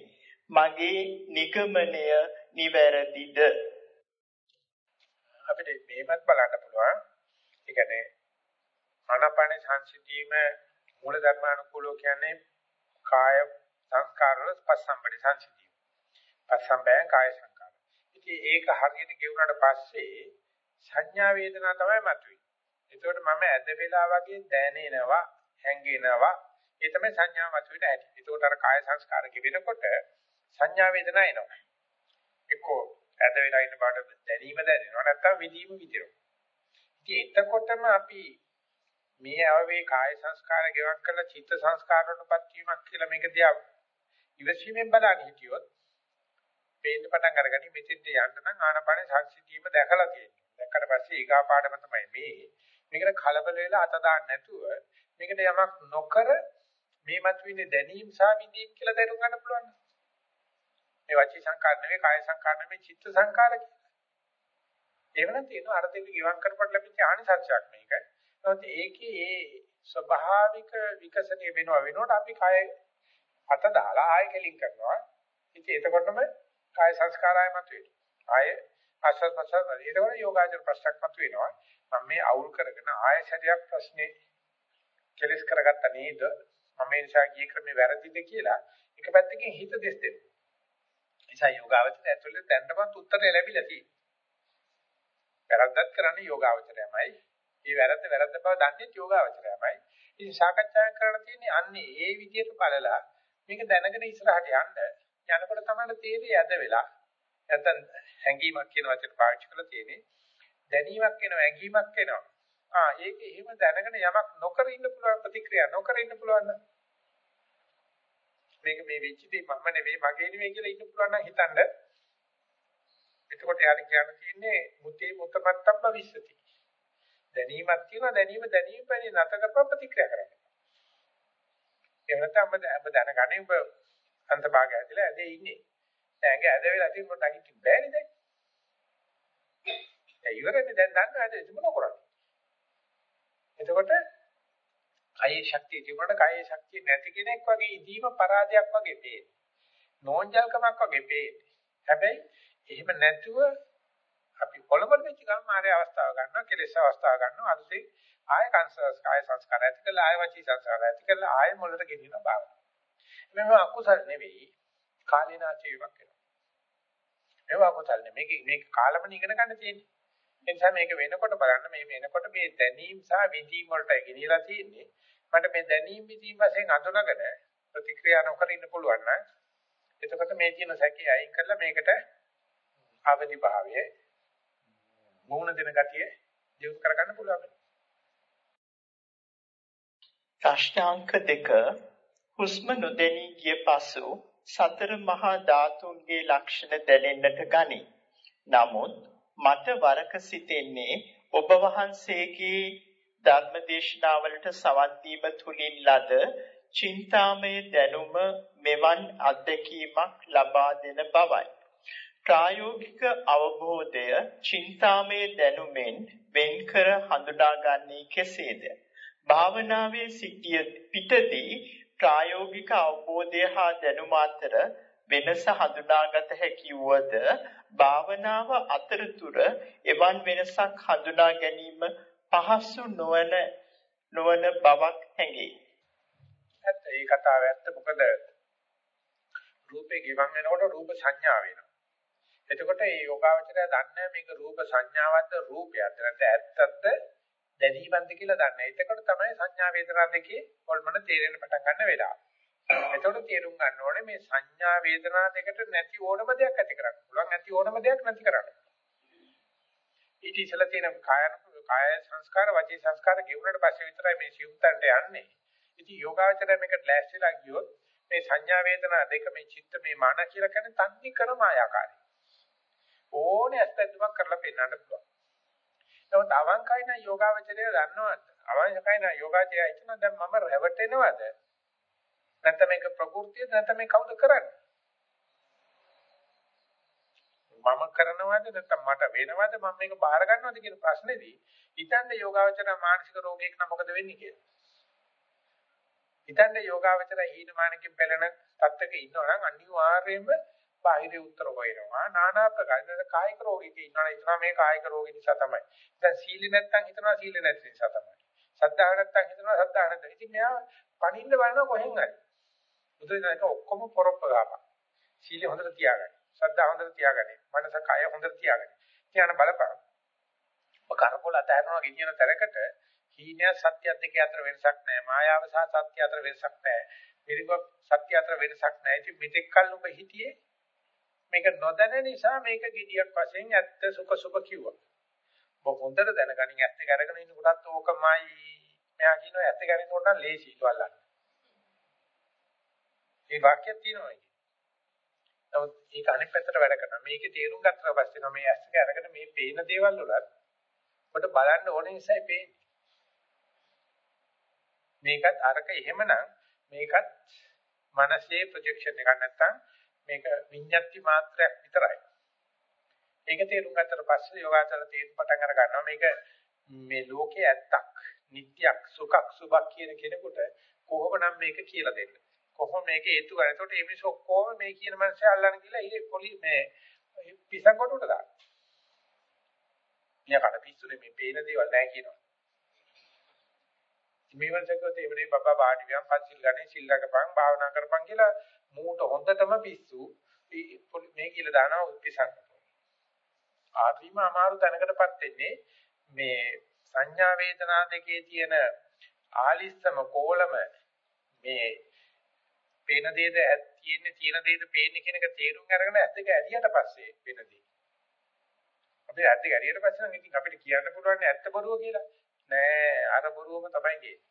මගේ නිගමනය නිවැරදිද? අපිට මේවත් බලන්න පුළුවන්. ඒ කියන්නේ ආනාපාන සංසිතීම මූල ධර්මානුකූලව කියන්නේ කාය සංස්කාර වල පස්සම්පටි සංසිතීම. පස්සම්බය කාය සංස්කාර. ඉතින් ඒක හරියට ගෙවුනට පස්සේ සංඥා වේදනා තමයි මතුවේ. එතකොට මම ඇද වෙලා වගේ දැනෙනවා, හැඟෙනවා. ඒ තමයි සංඥා මතුවෙන හැටි. එතකොට අර කාය සංස්කාර ගෙවෙනකොට සංඥා වේදනා එනවා. එක්කෝ ඇද වෙලා ඉන්න බාට දැනීම දැනෙනවා නැත්නම් විදීම විදිනවා. ඉතින් එතකොටම අපි මේ ආවේ කාය සංස්කාර ගෙවක් කරලා චිත්ත සංස්කාර වලටපත් වීමක් කියලා මේක දිහා ඉවසීමෙන් බලන්න හිටියොත් පේන්න පටන් අරගනි මෙතෙන්ට යන්න නම් ආනපාන සංසිද්ධියම දැකලා තියෙනවා. දැක්කට පස්සේ ඊගා පාඩම තමයි මේ. මේකට කලබල වෙලා අත දාන්න නැතුව මේකට යමක් නොකර මේ මතුවෙන දැනීම සහ විදීම් කියලා දරුම් ගන්න පුළුවන්. මේ වචී සංකාර නෙවෙයි කාය සංකාර නෙවෙයි චිත්ත සංකාර කියලා. එවනම් තියෙනවා අර දෙවි ගිවන් කරපට ලැබිච්ච ආනිසංසයක් මේක. නමුත් ඒකේ ඒ ස්වභාවික විකසනය වෙනවා වෙනකොට අපි කාය අත දාලා ආයෙ කෙලින් කරනවා. ඉතින් එතකොටම කාය සංස්කාරය මතුවේ. ආයෙ ආස්වාද ප්‍රසාර එතකොට යෝගාචර ප්‍රශ්නක් මතුවෙනවා. මම මේ අවුල් කරගෙන ආයෙ සැරයක් ප්‍රශ්නේ කෙලස් කරගත්ත නේද? මම මේ නිසා ගිය ක්‍රමේ වැරදිද කියලා එක පැත්තකින් හිත දෙස් දෙනවා. නිසා යෝගාවචරය ඇතුළේ දැන්නමත් උත්තරය ලැබිලා තියෙනවා. වැරද්දක් කරන්නේ යෝගාවචරයමයි. ඒ වැරද්ද වැරද්ද බව දන්නේ යෝගාවචරයමයි. ඉතින් සාකච්ඡා කරන්න තියෙන්නේ අන්නේ ඒ විදිහට බලලා මේක දැනගෙන ඉස්සරහට යන්න යනකොට තමයි තේරෙන්නේ ඇද වෙලා නැත්නම් හැඟීමක් කියන වචන පාවිච්චි කරලා තියෙන්නේ දැනීමක් වෙනවා හැඟීමක් වෙනවා ආ ඒක එහෙම දැනගෙන යමක් නොකර ඉන්න පුළුවන් ප්‍රතික්‍රියා නොකර ඉන්න පුළුවන් මේක මේ වෙච්ච දේ මම නෙවෙයි මගේ නෙවෙයි කියලා ඉන්න පුළුවන් නම් හිතන්න එතකොට යාට කියන්න තියෙන්නේ මුතේ මුතපත්තම්බ විශ්සති. දැනීමක් තියෙනවා දැනීම දැනීම පැණි නැත කරපුවා ප්‍රතික්‍රියා කරන්න. එහෙම නැත්නම් ඔබ දැනගන්නේ ඔබ අන්තභාගය ඇදලා ඇදේ ඉන්නේ. ඇඟ ඇද වෙලා තියෙන කොට නැගිටින්න බෑනේ දැන්. ඒ ඉවරනේ දැන් දන්නවා ඇද මොන කරන්නේ. එතකොට කයේ ශක්තිය තිබුණාට කයේ ශක්තිය නැති කෙනෙක් වගේ ඉදීම පරාජයක් වගේ පේන්නේ. නෝන්ජල්කමක් වගේ පේන්නේ. හැබැයි එහෙම නැතුව අපි කොළඹ වෙච්ච ගමන් ආරේ අවස්ථාව ගන්නවා කෙලෙස් අවස්ථාව ගන්නවා අලුතෙන් ආය කංශස් කාය සංස්කාර ඇති කළා ආය වචී සංස්කාර ඇති කළා ආය මොළට ගෙනියන බව. මේව අකුසල් නෙවෙයි කාලීනාචි වීමක් වෙනවා. මේව අකුසල් නෙමෙයි මේක මේක කාලමන ඉගෙන ගන්න තියෙන්නේ. ඒ නිසා මේක වෙනකොට බලන්න මේ වෙනකොට මේ දැනීම් සහ විඳීම් වලට ගෙනියලා තියෙන්නේ. මට මේ දැනීම් විඳීම් වශයෙන් අඳුනගෙන ප්‍රතික්‍රියා නොකර ඉන්න පුළුවන් නම් එතකොට මේ තියෙන සැකේ අයින් කරලා මේකට අවදි භාවය මොන දෙන ගතිය දියුණු කරගන්න පුළුවන්. ප්‍රශ්නාංක දෙක හුස්ම නොදැනී ගිය පසු සතර මහා ධාතුන්ගේ ලක්ෂණ දැනෙන්නට ගනී. නමුත් මට වරක සිතෙන්නේ ඔබ වහන්සේගේ ධර්මදේශනාවලට සවන් දීම තුලින් ලද චින්තාමය දැනුම මෙවන් අත්දැකීමක් ලබා දෙන බවයි. ප්‍රායෝගික අවබෝධය චින්තාමය දැනුමෙන් වෙන්කර හඳුනාගන්නේ කෙසේද? භාවනාවේ සිටිය පිටදී ප්‍රායෝගික අවබෝධය හා දැනුම අතර වෙනස හඳුනාගත හැකි වුවද භාවනාව අතරතුර එවන් වෙනසක් හඳුනා ගැනීම පහසු නොවන නොවන බවක් හැඟේ. ඇත්ත ඒ කතාව ඇත්ත මොකද රූපේ ගිවන් වෙනකොට රූප සංඥා වෙනවා. එතකොට මේ යෝගාවචරය දන්නේ මේක රූප සංඥාවක්ද රූපයක්ද නැත්නම් ඇත්තක්ද දැනීමක්ද කියලා දන්නේ. එතකොට තමයි සංඥා වේදනා දෙකේ හොල්මන තේරෙන්න පටන් ගන්න වෙලාව. එතකොට තේරුම් ගන්න ඕනේ මේ සංඥා වේදනා දෙකට නැති ඕනම දෙයක් ඇති කරන්න පුළුවන්. නැති ඕනම දෙයක් නැති කරන්න. ඊට ඉස්සලා තියෙන කායන කාය සංස්කාර වචී සංස්කාර ගෙවුනට පස්සේ විතරයි මේ සිවුත්තන්ට යන්නේ. ඉතින් යෝගාවචරය මේකට ලෑස්තිලා ගියොත් මේ සංඥා වේදනා දෙක මේ චිත්ත මේ මන කියලා කියන්නේ තන්නේ කරම ආකාරයි. ඕනේ අස්පැද්දමක් කරලා පෙන්නන්න පුළුවන්. නමුත් අවංකයි නම් යෝගාවචරය දන්නවද? අවංකයි නම් යෝගාචරය හිතන දැන් මම රැවටෙනවද? නැත්නම් මේක ප්‍රകൃතිය නැත්නම් මේ කවුද කරන්නේ? මම කරනවද නැත්නම් මට වෙනවද මම මේක බාර ගන්නවද කියන ප්‍රශ්නේදී හිතන්න යෝගාවචර මානසික රෝගයක් නම් මොකද වෙන්නේ කියලා. හිතන්න යෝගාවචර හීනමානකින් පෙළෙන තත්ත්වක ඉන්නවනම් අනිවාර්යයෙන්ම බාහිර උත්තර හොයනවා. নানা ප්‍රකාරයක කායික රෝගික ඉන්නවනම් හිතනවා මේ කායික රෝගී නිසා තමයි. දැන් සීලෙ නැත්නම් හිතනවා සීලෙ නැති නිසා තමයි. සද්ධා නැත්නම් හිතනවා සද්ධා නැති. ඉතින් මෙයා පණින්න බලනවා කොහෙන් හරි. බුදුරජාණන් ඔක්කොම පොරොප්ප ගාපා. සීල හොඳට තියාගන්න. සද්ධා හොඳට තියාගන්න. මනස කය හොඳට තියාගන්න. කියන බලපං. ඔබ කරපොල අතහැරනවා කියන තරකට හීනය සත්‍ය දෙක අතර වෙනසක් නැහැ. මායාව සහ සත්‍ය අතර වෙනසක් නැහැ. පිළිගො සත්‍ය අතර වෙනසක් නැහැ. ඉතින් මෙතෙක් කල් ඔබ හිතියේ මේක නොදැන නිසා මේක gediyak වශයෙන් ඇත්ත සුඛ සුඛ කිව්වා. ඔබ හොඳට දැනගනින් ඇත්ත කරගෙන ඉන්න කොටත් ඕකමයි. මෙයා කියනවා ඇත්ත කරගෙන කොට නම් ලේසි ඉවල්ලන්න. මේ වාක්‍යය තියෙනවා ඒක. නමුත් ඒක අනිත් පැත්තට වැඩ කරනවා. මේකේ තේරුම් ගත්තා පස්සේ මේ ඇස් එක අරගෙන මේ පේන දේවල් වලත් ඔබට බලන්න ඕන නිසායි පේන්නේ. මේකත් අරක එහෙමනම් මේකත් මනසේ ප්‍රොජෙක්ෂන් එකක් නැත්තම් මේක විඤ්ඤාති මාත්‍රයක් විතරයි. ඒක තේරුම් ගත්තට පස්සේ යෝගාචර තේරුම් පටන් අර ගන්නවා මේක මේ ලෝකයේ ඇත්තක්, නිට්ටයක්, සුඛක්, සුභක් කියන කෙනෙකුට කොහොමනම් මේක කියලා දෙන්නේ. කොහොම මේක හේතු ගන්න. ඒකට මේ මිනිස්සු ඔක්කොම මේ කියන මනසේ අල්ලන්න ගිහලා ඉතින් පොලි මේ පිසන් කොටුට දාන්න. මියා කඩ පිස්සුනේ මේ පේන දේවල් නැහැ කියනවා. මේ වන්සකෝතේ ඉවරේ බබා වාඩි වියන් පන්සිල් ගන්නේ සිල් ලකපන් භාවනා කරපන් කියලා මූට හොඳටම පිස්සු මේ කියලා දානවා පිසන්. ආදීම අමාරු තැනකටපත් වෙන්නේ මේ සංඥා වේදනා දෙකේ තියෙන ආලිස්සම කෝලම මේ පේන දේද තියෙන්නේ තියෙන දේද පේන්නේ කියන එක තේරුම් අරගෙන ඇත්ත එක ඇරියට පස්සේ වෙනදී. අපි ඇත්ත එක ඇරියට පස්සේ නම් ඉතින් අපිට කියන්න පුළුවන් ඇත්ත බොරුව කියලා. නෑ අර බොරුවම තමයි කියන්නේ.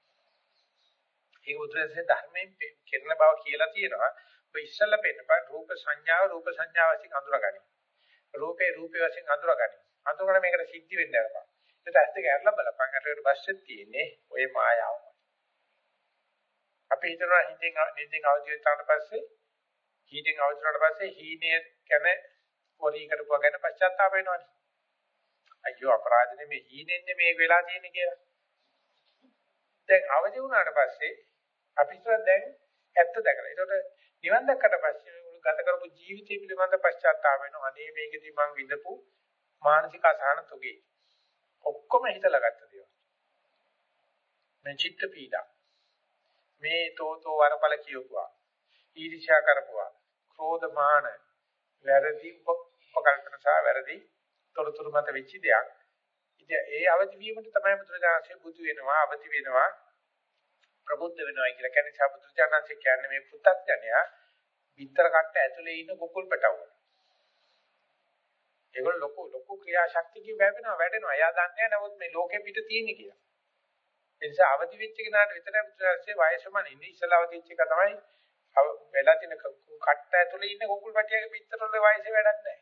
ඒක උද්දේශයේ ධර්මයෙන් කෙරෙන බව කියලා තියෙනවා. ඔය ඉස්සල්ලා පෙන්නපන් රූප සංඥාව රූප සංඥාව වශයෙන් අඳුරගනි. රූපේ රූපේ වශයෙන් අඳුරගනි. අඳුරගෙන මේකට සිද්ධි වෙන්න යනවා. ඒත් ඇත්ත එක ඇරලා බලපන්. අරකට පස්සේ තියෙන්නේ ওই මායාව. අපි හිතනවා හිතෙන් නිදෙන් අවදි වෙනාට පස්සේ හීනෙන් අවදි වුණාට පස්සේ හීනේ ගැන පොරී කරපුවා ගැන පශ්චාත්තාප වෙනවනේ. අයියෝ අපරාධනේ මේ හීනෙන්නේ මේ වෙලා තියෙන්නේ කියලා. දැන් අවදි වුණාට පස්සේ අපි හිතන දැන් ඇත්ත දැකලා. ඒකට නිවන් දැක්කට පස්සේ ගත කරපු ජීවිතය පිළිබඳ පශ්චාත්තාප වෙනවා. අනේ මේකදී මං විඳපු මානසික අසහන තුගේ. ඔක්කොම හිතලා ගත්ත දේවල්. මේ චිත්ත පීඩා මේ තෝතෝ වරපල කියුවා. ඊර්ෂ්‍යා කරපුවා. ක්‍රෝධ මාන වැරදි උපකල්පන සහ වැරදි තොරතුරු මත වෙච්ච දෙයක්. ඉතින් ඒ අවදි වීමට තමයි බුදුරජාණන්සේ බුදු වෙනවා, අවදි වෙනවා, ප්‍රබුද්ධ වෙනවා කියලා කියන්නේ සබුදුරජාණන්සේ කියන්නේ මේ පුත්තඥයා විතර කට්ට ඇතුලේ ඉන්න කුකුල් පැටවුව. ඒගොල්ලෝ ලොකු ලොකු ක්‍රියාශක්තියකින් වැවෙනවා, වැඩෙනවා. එයා දන්නේ නැහැ නමුත් මේ ලෝකෙ පිට තියෙන කියලා. ඒ නිසා අවදි වෙච්ච කෙනාට විතරයි බුදුරජාණන්සේ වයසම ඉන්නේ ඉස්සලා අවදි වෙච්ච එක තමයි වෙලා තියෙන කට්ට ඇතුලේ ඉන්න කුකුල් පැටියගේ පිටතට වල වයසේ වැඩක් නැහැ.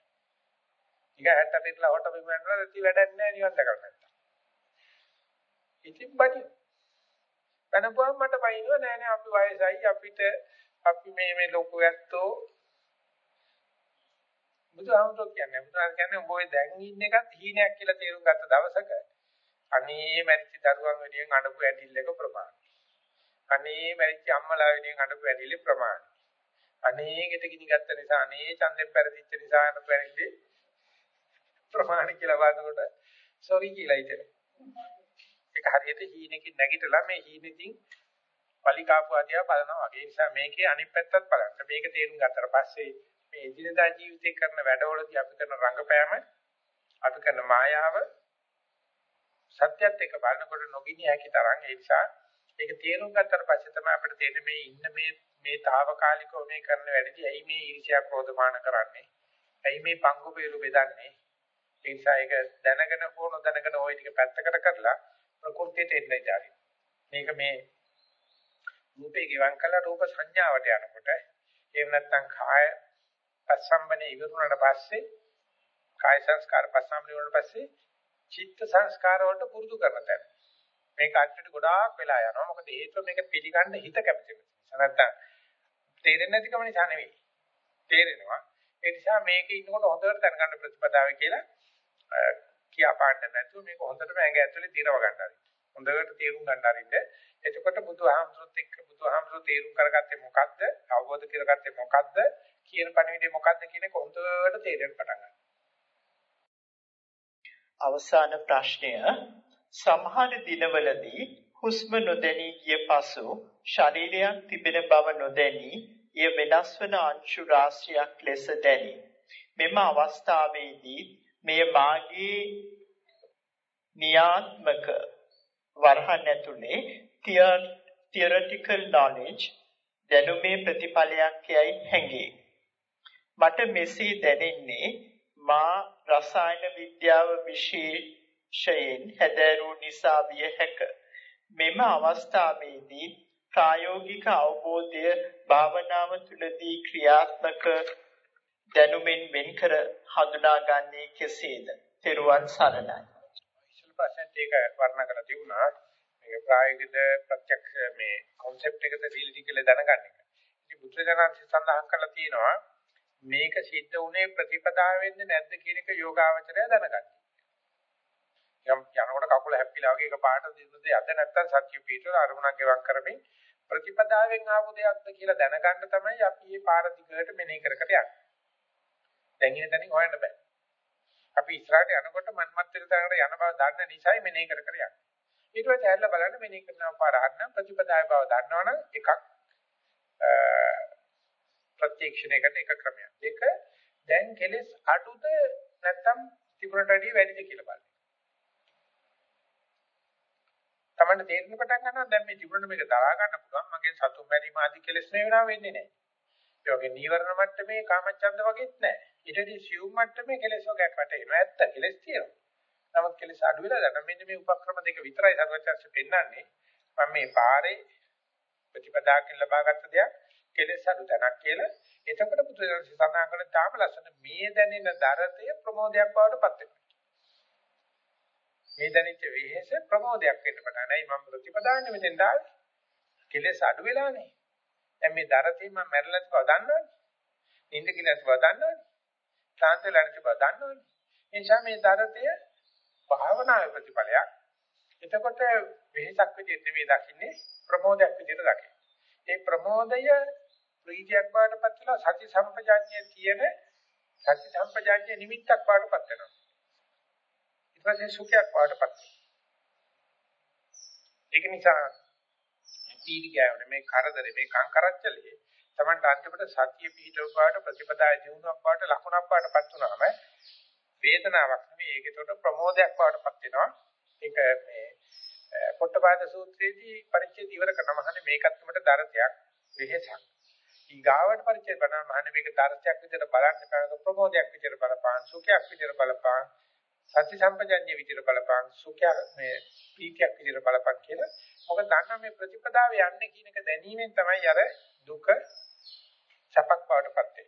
ඊග 60 පිටලා හොට බිම යනවා නැති වැඩක් නැහැ නිවන් දකලා නැත්තම්. ඉතින් බඩි. වෙනපුවම මට බයිනව නෑ නෑ අපි වයසයි අපිට අපි මේ මේ ලොකු ඇත්තෝ බුදුහාමුදුරුවෝ කියන්නේ බුදුහාම කියන්නේ ඔබ ඔය දැන් ඉන්න එකත් හීනයක් කියලා තේරුම් ගත්ත දවසක අනේ මැරිච්ච දරුවන් වෙනුවෙන් අඬපු ඇඩිල්ලක ප්‍රමාණය. අනේ මැරිච්ච අම්මලා වෙනුවෙන් අඬපු ඇඩිල්ල ප්‍රමාණය. අනේ ගෙට ගිනි ගත්ත නිසා අනේ ඡන්දෙන් පෙරදිච්ච නිසා අඬපු ඇඩිල්ල ප්‍රමාණය කියලා බලනකොට සෝරි කියලා හිතෙනවා. ඒක හරියට හීනකින් නැගිටලා මේ හීනෙකින් පලිකාපු ආදියා බලනවා වගේ. ඒ නිසා මේකේ අනිත් පැත්තත් බලන්න. මේක තේරුම් ගත්තට පස්සේ මේ එදිනදා ජීවිතේ කරන වැඩවලදී අපි කරන රංගපෑම අපි කරන මායාව සත්‍යයත් එක්ක බලනකොට නොගිනිය හැකි තරම් ඒ නිසා ඒක තේරුම් ගත්තට පස්සේ තමයි අපිට තේරෙන්නේ මේ ඉන්න මේ මේ తాවකාලිකව මේ කරන වැඩදී ඇයි මේ ඊර්ෂ්‍යා ක්‍රෝධමාන කරන්නේ? ඇයි මේ පංගු පෙරු බෙදන්නේ? ඒ නිසා ඒක දැනගෙන හෝ නොදැනගෙන ওই ටික පැත්තකට කරලා ප්‍රകൃතියට එන්නයි ඩාරි මේක මේ රූපේ ගිවන් කළා රූප සංඥාවට යනකොට එහෙම නැත්නම් කාය පස්සම්බනේ ඉවරුනට පස්සේ කාය සංස්කාර පස්සම්බනේ වුණාට පස්සේ චිත්ත සංස්කාර වලට පුරුදු කරන තැන. මේක අන්තිමට ගොඩාක් වෙලා යනවා. මොකද හේතුව මේක පිළිගන්න හිත කැමති නිසා. නැත්නම් තේරෙන්නේ නැතිකම නිසා නෙවෙයි. තේරෙනවා. ඒ නිසා මේකේ ඉන්නකොට හොඳට දැනගන්න ප්‍රතිපදාව කියලා කියා පාන්න නැතුව මේක හොඳටම ඇඟ ඇතුලේ දිරව ගන්න හරි. හොඳට තේරුම් ගන්න හරින්න. එතකොට බුදුහාමුදුරුත් එක්ක බුදුහාමුදුරු තේරුම් කරගත්තේ මොකද්ද? අවබෝධ කරගත්තේ මොකද්ද? කියන පණිවිඩය මොකද්ද කියන එක හොඳට තේරෙන්න පටන් ගන්නවා. අවසාන ප්‍රශ්නය සමහර දිනවලදී හුස්ම නොදැනී ගිය පසු ශරීරයක් තිබෙන බව නොදැනී එය වෙනස් වන අංශු රාශියක් ලෙස දැනේ. මෙම අවස්ථාවේදී මෙය මාගේ නියාත්මක වරහන් ඇතුලේ theoretical knowledge දැනුමේ ප්‍රතිඵලයක් යයි හැඟේ. මට මෙසේ දැනෙන්නේ මා රසායන විද්‍යාව විශේෂයෙන් හැදෑරූ නිසා විය හැක. මෙම අවස්ථාවේදී ප්‍රායෝගික අවබෝධය භාවනාව තුළදී ක්‍රියාත්මක දැනුමින් වෙන්කර හඳුනාගන්නේ කෙසේද? තෙරුවන් සරණයි. ඉස්සෙල් ප්‍රශ්නෙත් ඒක වර්ණනා කරලා තිබුණා. මේක ප්‍රායෝගික ප්‍රත්‍යක්ෂ මේ concept එකද දීලා කියලා දැනගන්න එක. ඉතින් බුදුරජාණන් සඳහන් කරලා තියෙනවා මේක සිද්ධ වුණේ ප්‍රතිපදාවෙන්ද නැද්ද කියන එක යෝගාවචරය දැනගන්න. යම් යනකොට කකුල හැප්පිලා වගේ එක පාට දිනුද යද්ද නැත්තම් සත්‍ය පිටුල අරමුණක් ගෙවක් කරමින් ප්‍රතිපදාවෙන් ආපු දෙයක්ද කියලා දැනගන්න තමයි අපි මේ පාර දිගට මෙනෙහි කර කර යන්නේ. දැන් ඉන්න තැනින් හොයන්න බෑ. අපි ඉස්සරහට යනකොට මන්මත් වෙන තැනකට යන බව දන්න නිසායි මෙනෙහි කර කර යන්නේ. ඊට පස්සේ ඇල්ල බලන්න මෙනෙහි කරන පාර අහන්න ප්‍රතිපදාවේ බව දන්නවනම් එකක් ප්‍රත්‍යක්ෂණයකට එක ක්‍රමයක්. දෙක දැන් කෙලස් අඩුද නැත්නම් තිබුණට වැඩිය වැඩිද කියලා බලන්න. තමන්න තේරෙන පටන් ගන්නවා දැන් මේ තිබුණට මේක දරා ගන්න පුළුවන් මගේ සතුන් මැරීම ආදී කෙලස් මේ වෙනාව වෙන්නේ නැහැ. ඒ වගේ නීවරණ මට්ටමේ කාමච්ඡන්ද වගේත් නැහැ. ඊටදී සියුම් මට්ටමේ කෙලෙස් වර්ගයක් වැටෙනවා. ඇත්ත කෙලෙස් තියෙනවා. නමුත් කෙලෙස් අඩු වෙලා දැන් මෙන්න මේ උපක්‍රම දෙක විතරයි සර්වචර්ච පෙන්වන්නේ. මම මේ පාරේ ප්‍රතිපදාකින් ලබාගත් දෙයක් කෙලෙස් අඩු තැනක් කියලා. එතකොට පුදුරයන් සඳහන් කරන තාම ලස්සන මේ දැනෙන දරතය ප්‍රමෝදයක් බවට පත් වෙනවා. මේ දැනෙච්ච වෙහෙස ප්‍රමෝදයක් වෙන්න පටන් ගන්නයි මම ප්‍රතිපදාන්නේ මෙතෙන් දාන්නේ. කෙලෙස් අඩු වෙලානේ. දැන් මේ දරතේ මම මැරෙලා තිබව දන්නවනේ. නිින්ද කියලා තිබව දන්නවනේ. ශාන්ත වෙලා නැති බව දන්නවනේ. ඒ නිසා මේ දරතය භාවනාවේ ප්‍රතිඵලයක්. එතකොට වෙහසක් විදිහට නෙමෙයි දකින්නේ ප්‍රමෝදයක් විදිහට දකින්නේ. ඒ ප්‍රමෝදය ප්‍රීතියක් බවටපත් වෙලා සති සම්පජාඤ්ඤය තියෙන සති සම්පජාඤ්ඤය නිමිත්තක් බවටපත් වෙනවා. ඊට පස්සේ සුඛයක් බවටපත් වෙනවා. ඒක නිසා පීඩි ගෑවනේ මේ කරදරේ මේ කංකරච්චලේ තමන්ට අන්තිමට සතිය පිහිටව බවට ප්‍රතිපදාය දිනුවක් බවට ලකුණක් බවටපත් වුනහම වේදනාවක් නෙමෙයි ඒක ඒකට ප්‍රමෝදයක් බවටපත් වෙනවා ඒක මේ පොට්ටපාද සූත්‍රයේදී පරිච්ඡේද ඉවර කරන මහන්නේ මේකත් උඹට දරතයක් වෙහෙසක් ඊගාවට පරිච්ඡේද බලන මහන්නේ මේක දරතයක් විදිහට බලන්න බෑ ප්‍රමෝදයක් විදිහට බලපාන. සුඛයක් විදිහට බලපාන. සති සම්පජඤ්ඤ විදිහට බලපාන. සුඛයක් මේ පීතියක් විදිහට බලපන් කියලා. මොකද දන්නා මේ ප්‍රතිපදාව යන්නේ කියන එක දැනීමෙන් තමයි අර දුක සැපක් බවටපත් වෙන්නේ.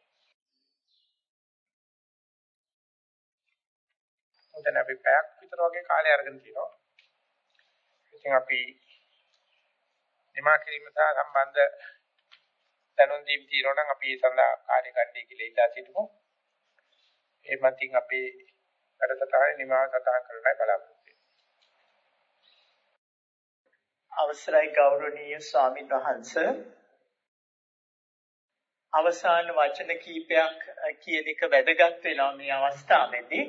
දැන් අපි පැයක් විතර වගේ කාලය අරගෙන තිනවා. ඉතින් අපි නිමා කිරීම සහ සම්බන්ධ දැනුම් දීම් තියෙනවා නම් අපි ඒ සඳහා කාර්ය ගන්නයි කියලා ඉල්ලා සිටිමු. ඒ මතින් අපි වැඩසටහනේ නිමාව සටහන් කරන්නයි බලාපොරොත්තු අවසරයි ගෞරවනීය ස්වාමීන් වහන්සේ අවසාන වචන කීපයක් කියන එක වැදගත් වෙනවා මේ අවස්ථාවේදී.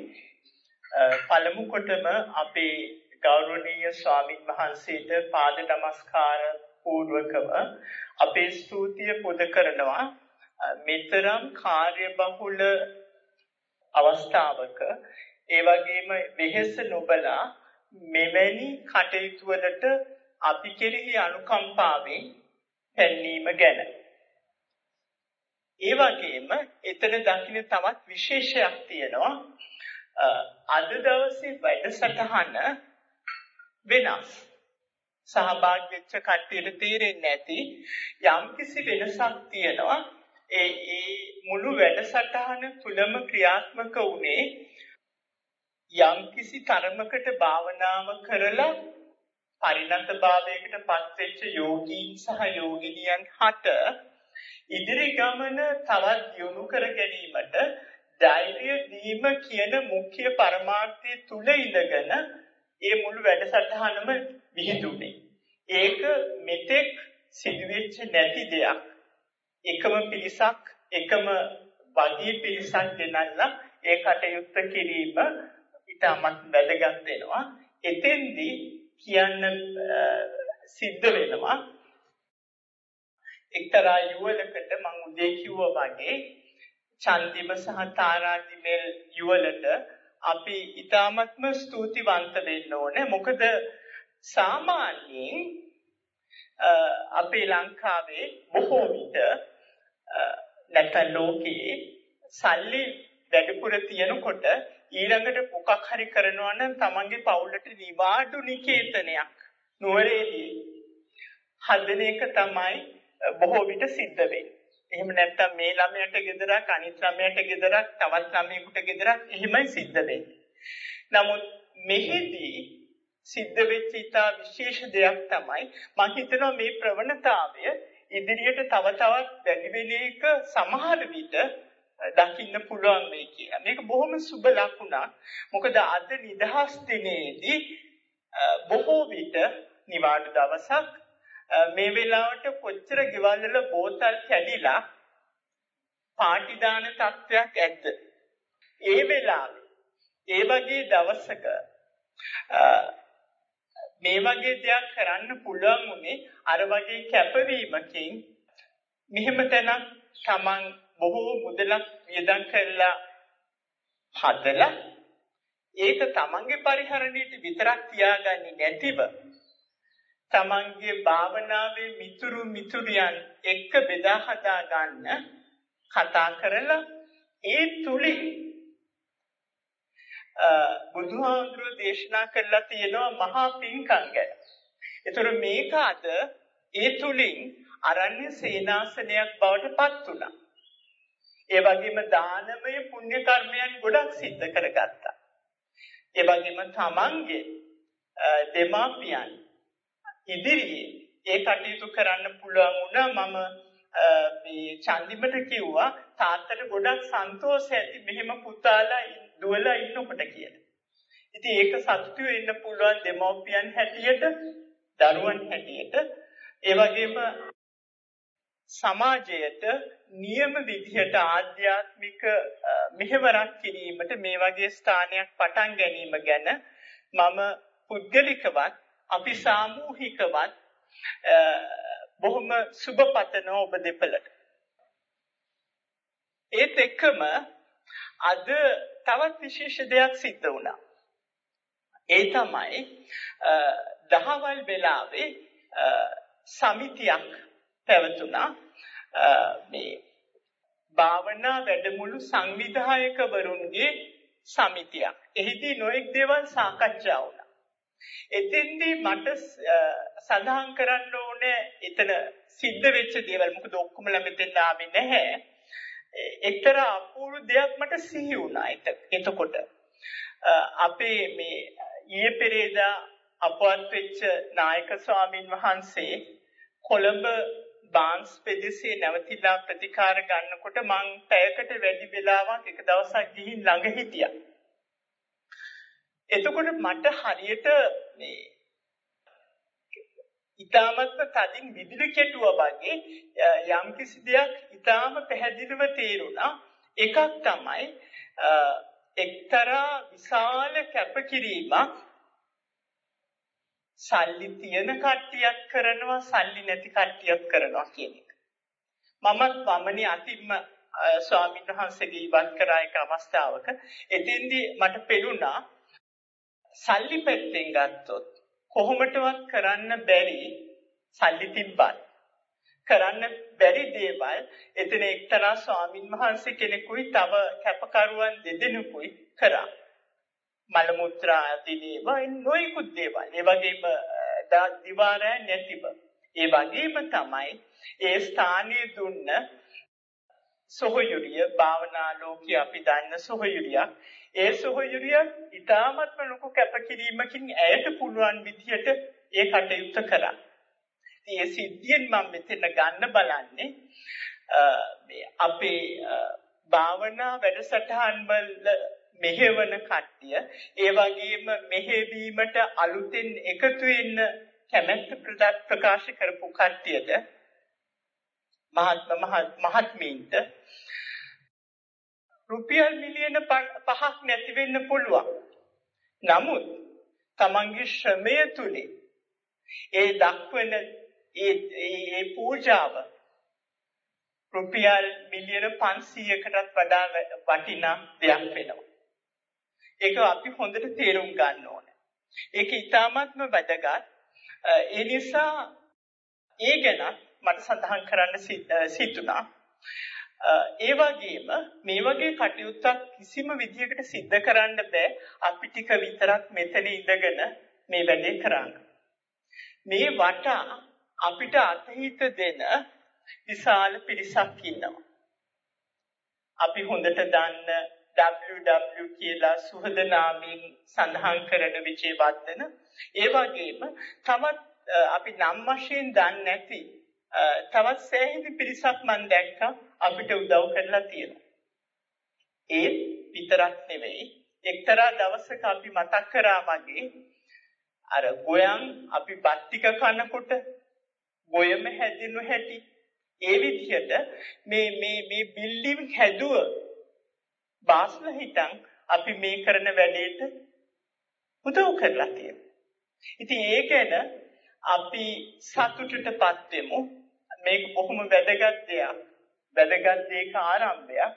පළමු කොටම අපේ ගෞරවනීය ස්වාමින් වහන්සේට පාද නමස්කාර පූර්වකව අපේ ස්තුතිය පුද කරනවා. මෙතරම් කාර්යබහුල අවස්ථාවක ඒ වගේම වෙහෙස නොබලා මෙවැනි කටයුතු වලට අපි කෙරෙහි අනුකම්පාවෙන් පැන්නීම ගැන ඒ වගේම එතන දකින්න තවත් විශේෂයක් තියෙනවා. අද දවසේ වැඩසටහන වෙනස්. සහභාගී වෙච්ච කට්ටියට තේරෙන්නේ නැති යම්කිසි වෙනසක් තියෙනවා. ඒ ඒ මුළු වැඩසටහන තුලම ක්‍රියාත්මක වුණේ යම්කිසි තරමකට භාවනාව කරලා පරිණත භාවයකට පත්වෙච්ච යෝගීන් සහ යෝගිනියන් හට ඉදිරි ගමන තවත් දියුණු කර ගැනීමට ධෛර්ය දීම කියන මුඛ්‍ය පරමාර්ථය තුල ඉඳගෙන ඒ මුළු වැඩසටහනම විහිදුනේ. ඒක මෙතෙක් සිදුවෙච්ච නැති දෙයක්. එකම පිරිසක් එකම වගේ පිරිසක් ගෙනල්ලා ඒ කටයුත්ත කිරීම ඉතාමත් වැදගත් වෙනවා. එතෙන්දී කියන්න සිද්ධ වෙනවා එක්තරා යුවලකට මම උදේ කිව්වා වගේ චන්දිම සහ තාරාදිමෙල් යුවලට අපි ඊ타මත්ම ස්තුතිවන්ත වෙන්න ඕනේ මොකද සාමාන්‍යයෙන් අපේ ලංකාවේ බොහෝ විට නැත්නම් ලෝකයේ සල්ලි වැඩිපුර තියෙනකොට ඊළඟට මොකක් හරි කරනවා නම් තමන්ගේ පවුලට නිවාඩු නිකේතනයක් නුවරේදී හදන එක තමයි බොහෝ විට සිද්ධ වෙන්නේ. එහෙම නැත්නම් මේ ළමයට ගෙදරක් අනිත් ළමයට ගෙදරක් තවත් ළමයෙකුට ගෙදරක් එහෙමයි සිද්ධ වෙන්නේ. නමුත් මෙහිදී සිද්ධ වෙච්ච ඉතා විශේෂ දෙයක් තමයි මම හිතනවා මේ ප්‍රවණතාවය ඉදිරියට තව තවත් වැඩි වෙන එක සමහර විට දකින්න පුළුවන් වෙයි කියලා. මේක බොහොම සුබ ලකුණක්. මොකද අද නිදහස් දිනේදී බොහෝ විට නිවාඩු දවසක් මේ වෙලාවට කොච්චර ගෙවල් වල බෝතල් කැඩිලා පාටි දාන තත්වයක් ඇද්ද? ඒ වෙලාවේ ඒ වගේ දවසක මේ වගේ දෙයක් කරන්න පුළුවන් උනේ අර වගේ කැපවීමකින්. මෙහෙම තැනක් Taman බොහෝ මුදලක් වියදම් කරලා හදලා ඒක Tamanගේ පරිහරණයට විතරක් තියාගන්නේ නැතිව Tamanගේ භාවනාවේ මිතුරු මිතුරියන් එක්ක බෙදා හදා ගන්න කතා කරලා ඒ තුලින් බුදුහාමුදුරුවෝ දේශනා කළා තියෙනවා මහා පිංකම් ගැන. ඒතර මේක අද ඒ තුලින් අරණ්‍ය සේනාසනයක් බවට පත් වුණා. ඒ වගේම දානමය පුණ්‍ය කර්මයන් ගොඩක් සිද්ධ කරගත්තා. ඒ වගේම තමන්ගේ දෙමාපියන් ඉදිරියේ ඒ කටයුතු කරන්න පුළුවන් වුණා මම මේ චන්දිමට කිව්වා තාත්තට ගොඩක් සන්තෝෂ ඇති මෙහෙම පුතාලා දුවලා ඉන්නකොට කියලා. ඉතින් ඒක සතුටු වෙන්න පුළුවන් දෙමව්පියන් හැටියට, දරුවන් හැටියට, ඒ වගේම සමාජයට නියම විදිහට ආධ්‍යාත්මික මෙහෙවරක් කිරීමට මේ වගේ ස්ථානයක් පටන් ගැනීම ගැන මම පුද්ගලිකවත් අපි සාමූහිකවත් බොහොම සුබපතන ඔබ දෙපළට. ඒත් එක්කම අද තවත් විශේෂ දෙයක් සිද්ධ වුණා. ඒ තමයි දහවල් වෙලාවේ සමිතියක් පැවතුණා මේ භාවනා වැඩමුළු සංවිධායකවරුන්ගේ සමිතියක්. එහිදී නොඑක් දේවල් සාකච්ඡා වුණා. එතෙන්දී මට සඳහන් කරන්න ඕනේ එතන සිද්ධ වෙච්ච දේවල්. මොකද ඔක්කොම ළමෙතෙන් ආවේ නැහැ. එක්තරා අපූර්ව දෙයක් මට සිහි වුණා එතකොට. අපේ මේ ඊයේ පෙරේදා අපවත් වෙච්ච නායක ස්වාමින් වහන්සේ කොළඹ බාන්ස් පෙදෙසේ නැවතිලා ප්‍රතිකාර ගන්නකොට මං පැයකට වැඩි වෙලාවක් එක දවසක් ගිහින් ළඟ හිටියා. එතකොට මට හරියට මේ ඊටමත්ම තදින් විදුලි කෙටුවා වගේ යම් කිසි දෙයක් ඊටාම පැහැදිලිව තේරුණා. එකක් තමයි එක්තරා විශාල කැපකිරීමක් සල්ලි තියෙන කට්ටියක් කරනවා සල්ලි නැති කට්ටියක් කරනවා කියන එක. මමත් වමනේ අතිම්ම ස්වාමීන් වහන්සේගේ ඉවත් කරා එක අවස්ථාවක එතෙන්දී මට පෙනුණා සල්ලි පැත්තෙන් ගත්තොත් කොහොමටවත් කරන්න බැරි සල්ලි තිබ්බත් කරන්න බැරි දේවල් එතන එක්තරා ස්වාමින් වහන්සේ කෙනෙකුයි තව කැපකරුවන් දෙදෙනෙකුයි කරා. මල මුත්‍රා ආදී දේවල් නොයෙකුත් දේවල්. ඒ වගේම දිවාරය නැතිව. ඒ වගේම තමයි ඒ ස්ථානයේ දුන්න සොහොයුරිය භාවනා ලෝකයේ අපි දන්න සොහොයුරියක් ඒ සොහොයුරිය ඊටාත්ම ලොකු කැපකිරීමකින් ඇයට පුළුවන් විදියට ඒ කටයුත්ත කරා. ඒ සිද්ධියෙන් මම මෙතන ගන්න බලන්නේ මේ අපේ භාවනා වැඩසටහන් වල මෙහෙවන කට්ටිය ඒ වගේම මෙහෙවීමට අලුතෙන් එකතු වෙන්න කැමැත්ත ප්‍රකාශ කරපු කට්ටියට මහත්ම මහත්මීන්ට රුපියල් මිලියන 5ක් නැති වෙන්න පුළුවන්. නමුත් තමන්ගේ ශ්‍රමය තුලින් ඒ දක්වන ඒ ඒ පූජාව රුපියල් මිලියන 500කටත් වඩා වටිනා දෙයක් වෙනවා. ඒක අපි හොඳට තේරුම් ගන්න ඕනේ. ඒක ඊටාත්ම වැදගත්. ඒ නිසා ඒ ගැන මට සඳහන් කරන්න සිතුණා. ඒ වගේම මේ වගේ කටයුත්තක් කිසිම විදියකට සිද්ධ කරන්න බෑ අපි ටික විතරක් මෙතන ඉඳගෙන මේ වැඩේ කරන්න. මේ වටා අපිට අතහිත දෙන විශාල පිරිසක් ඉන්නවා. අපි හොඳට දන්න WW කියලා සුහද නාමයෙන් සඳහන් කරන විජේවර්ධන ඒ වගේම තවත් අපි නම් වශයෙන් දන්නේ නැති තවත් සෑහෙන පිරිසක් මම දැක්කා අපිට උදව් කරලා තියෙනවා. ඒ විතරක් නෙවෙයි එක්තරා දවසක අපි මතක් කරා වගේ අර ගෝයන් අපි බත් ටික කනකොට ගොයම හැදෙනු හැටි ඒ විදිහට මේ මේ මේ බිල්ඩින් හැදුව බාස්ල හිටන් අපි මේ කරන වැඩේට උදව් කරලා තියෙනවා. ඉතින් ඒ ගැන අපි සතුටටපත් වෙමු. මේක බොහොම වැදගත් දෙයක්. වැදගත් දෙයක ආරම්භයක්.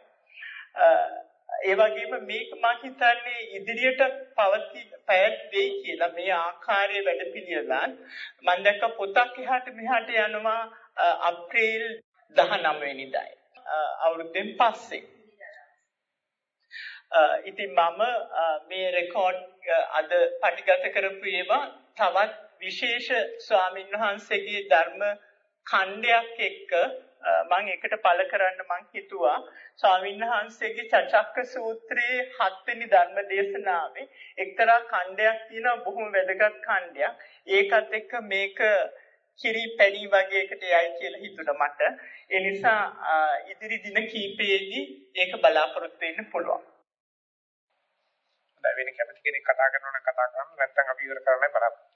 ඒ වගේම මේක මම හිතන්නේ ඉදිරියට පවති පැයක් වෙයි කියලා මේ ආකාරයේ වැඩපිළිවෙලන් මම දැක්ක පොතක් එහාට මෙහාට යනවා අප්‍රේල් 19 වෙනිදායි අවුරුද්දෙන් පස්සේ ඉතින් මම මේ රෙකෝඩ් අද පටිගත කරපු ඒවා තවත් විශේෂ ස්වාමින් වහන්සේගේ ධර්ම ඛණ්ඩයක් එක්ක මම එකට පළ කරන්න මං හිතුවා ස්වාමීන් වහන්සේගේ චචක්ක සූත්‍රයේ හත්වෙනි ධර්ම දේශනාවේ එක්තරා ඛණ්ඩයක් තියෙනවා බොහොම වැදගත් ඛණ්ඩයක්. ඒකත් එක්ක මේක කිරි පැණි වගේ එකට යයි කියලා හිතුණා මට. ඒ නිසා ඉදිරි දින කීපයේදී ඒක බලාපොරොත්තු වෙන්න පුළුවන්. දැන් වෙන කැමති කෙනෙක් කතා කරනවා නම් කතා කරන්න නැත්නම් අපි ඉවර කරන්නයි බලාපොරොත්තු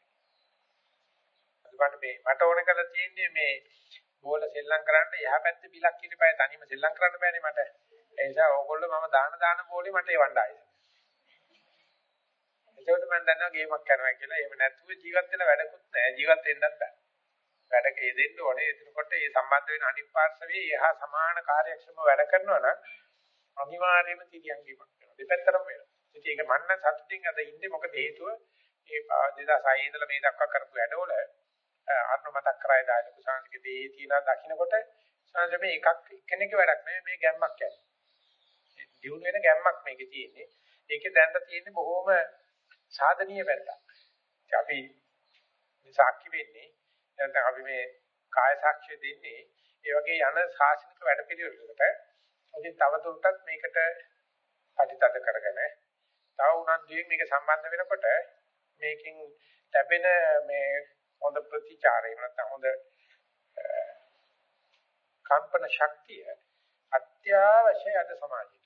වෙන්නේ. මේ මට ඕන කරලා තියෙන්නේ මේ බෝල සෙල්ලම් කරන්න එහා පැත්තේ බිලක් ඉරිපය තනියම සෙල්ලම් කරන්න බෑනේ මට. ඒ නිසා ඕගොල්ලෝ මම දාන දාන බෝලේ මට එවන්න ආයේ. එතකොට මම දන්නවා ගේමක් කරනවා කියලා. එහෙම නැතුව ජීවත් වෙන වැඩකුත් නැහැ. ජීවත් වෙන්නත් බෑ. වැඩක යෙදෙන්න ඕනේ. එතකොට මේ සම්බන්ධ වෙන අනිත් පාර්ශවයේ එහා සමාන කාර්යක්ෂම වැඩ කරනවා නම් අනිවාර්යයෙන්ම තිරියන් ගේමක් වෙනවා. දෙපැත්තටම වෙනවා. ඉතින් ඒක මන්න සතුටින් අද ඉන්නේ මොකද හේතුව මේ 2006 ඉඳලා මේ දක්වා කරපු වැඩවල අන්න මතක් කරයි දායක කුසාංශකේ දේ තියෙන දකින්නකොට සංජ මේ එකක් එක්කෙනෙක් වැඩක් නෙමෙයි මේ ගැම්මක් යන්නේ. දියුණු වෙන ගැම්මක් මේකේ තියෙන්නේ. ඒකේ දැනට තියෙන්නේ බොහොම සාධනීය පැත්තක්. අපි මේ සාක්ෂි වෙන්නේ නැත්නම් අපි මේ කාය සාක්ෂිය දෙන්නේ ඒ වගේ යන ශාසනික වැඩපිළිවෙලකට. ඉතින් තවදුරටත් මේකට පරිතද කරගෙන තව උනන්දුවෙන් මේක සම්බන්ධ වෙනකොට මේකෙන් ලැබෙන මේ හොඳ ප්‍රතිචාරය නැත්නම් හොඳ කම්පන ශක්තිය අත්‍යවශ්‍යයි අද සමාජයට.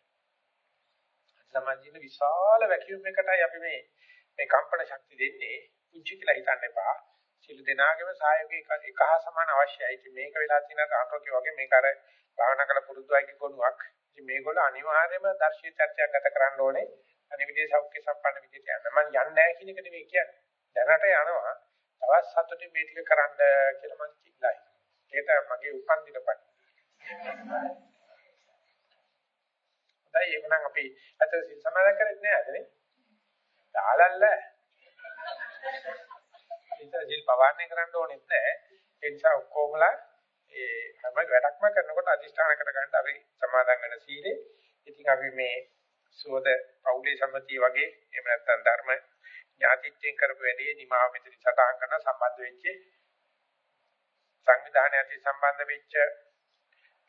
සමාජයේ විශාල වැකියුම් එකටයි අපි මේ මේ කම්පන ශක්තිය දෙන්නේ පුංචි කියලා හිතන්න එපා. සිළු දෙනාගේම සහයෝගය එක හා සමාන අවශ්‍යයි. ඉතින් මේක වෙලා තියෙන ආන්තෝකේ වගේ මේක අර භාවනා කළ පුරුදු අයගේ ගුණයක්. ඉතින් මේගොල්ලෝ අනිවාර්යයෙන්ම දර්ශීය චර්චාවක් ගත කරන්න ඕනේ. අනිවිදේ සෞඛ්‍ය සම්පන්න විදිහට යන්න. මම යන්නේ නැහැ කියන එක නෙමෙයි කියන්නේ. දැනට යනවා. තවත් සතුටින් මේ ටික කරන්න කියලා මම කිව්ලා හිටියා. ඒක මගේ උපන් දිනපත්. හොඳයි එහෙනම් අපි අත සිල් සමාදන් කරන්නේ නැහැ අදනේ. තාලල්ල. ඒක සිල් පවාරණය කරන්න ඕනෙත් නැහැ. ඒ නිසා ඔක්කොමලා ඒ හැම වැඩක්ම කරනකොට අදිෂ්ඨාන කරගන්න අපි සමාදන් වෙන සීලේ. ඉතින් අපි මේ සෝද පෞලේ සම්මතිය වගේ එහෙම නැත්නම් ධර්ම ඥාතිත්වයෙන් කරපු වැඩේ නිමාව මෙතන සටහන් කරන සම්බන්ධ වෙච්ච සංවිධානයත් සම්බන්ධ වෙච්ච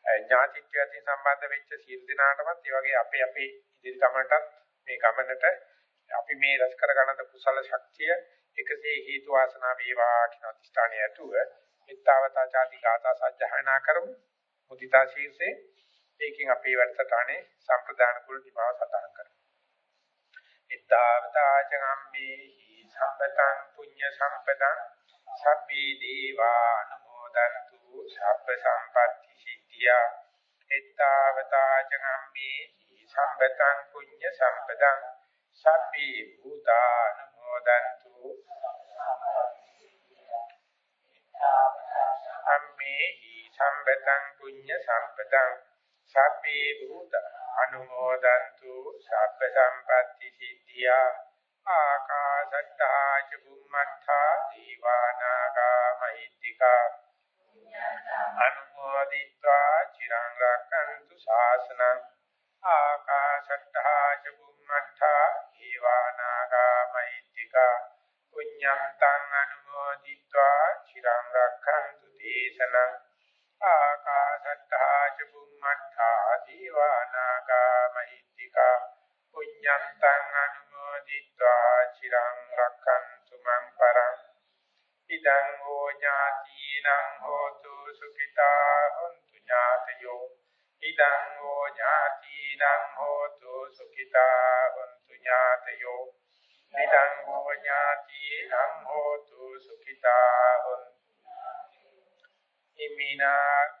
ඥාතිත්වයට සම්බන්ධ වෙච්ච සියලු දෙනාටමත් ඒ වගේ අපේ අපේ ඉදිරි ගමනටත් මේ ගමනට අපි මේ රැස් කරගන්න කුසල ශක්තිය එකසේ හේතු වාසනා වේවා කියන අධිෂ්ඨානය ඇතුව මිත්තාවතා ചാති ගාථා සජ්ජහායනා කරමු. මුදිතා ශීර්ෂේ ඒකෙන් අපේ වැඩසටහනේ සම්ප්‍රදාන කුල දිමාව සටහන් කරමු. මිත්තාවතා චගම්මේහි සම්පතං පුඤ්ඤ සම්පතං සබ්බේ දීවා අනුමෝදන්තු සබ්බ සම්පatti සිද්ධියා. එත්තාවතා චගම්මේ සම්පතං පුඤ්ඤ සම්පතං සබ්බේ භූතානුමෝදන්තු. අම්මේ සම්පතං පුඤ්ඤ සම්පතං සබ්බේ භූත අනුමෝදන්තු සබ්බ සම්පatti සිද්ධියා. ආකාශට්ටා ච බුම්මත්තා දීවානාගා මහිත්‍තිකා අනුමෝදිත්වා චිරං රැකන්තු ශාසනං. ආකාශට්ටා ච බුම්මත්තා දීවානාගා මහිත්‍තිකා පුඤ්ඤන්තං අනුමෝදිත්වා චිරං රැකන්තු දේශනං. ආකාශට්ටා ච බුම්මත්තා සුඛිතා දීවානාගා මහිත්‍තිකා පුඤ්ඤන්තං අනුමෝදිत्वा චිරං රක්ඛන්තු මං පරං ඉදං හෝ ඥාතිනං හෝතු සුඛිතා හොන්තු ඥාතයෝ ඉදං හෝ ඥාතිනං හෝතු සුඛිතා හොන්තු ඥාතයෝ ඉදං හෝ ඥාතිනං හෝතු සුඛිතා හොන්තු ඉමිනා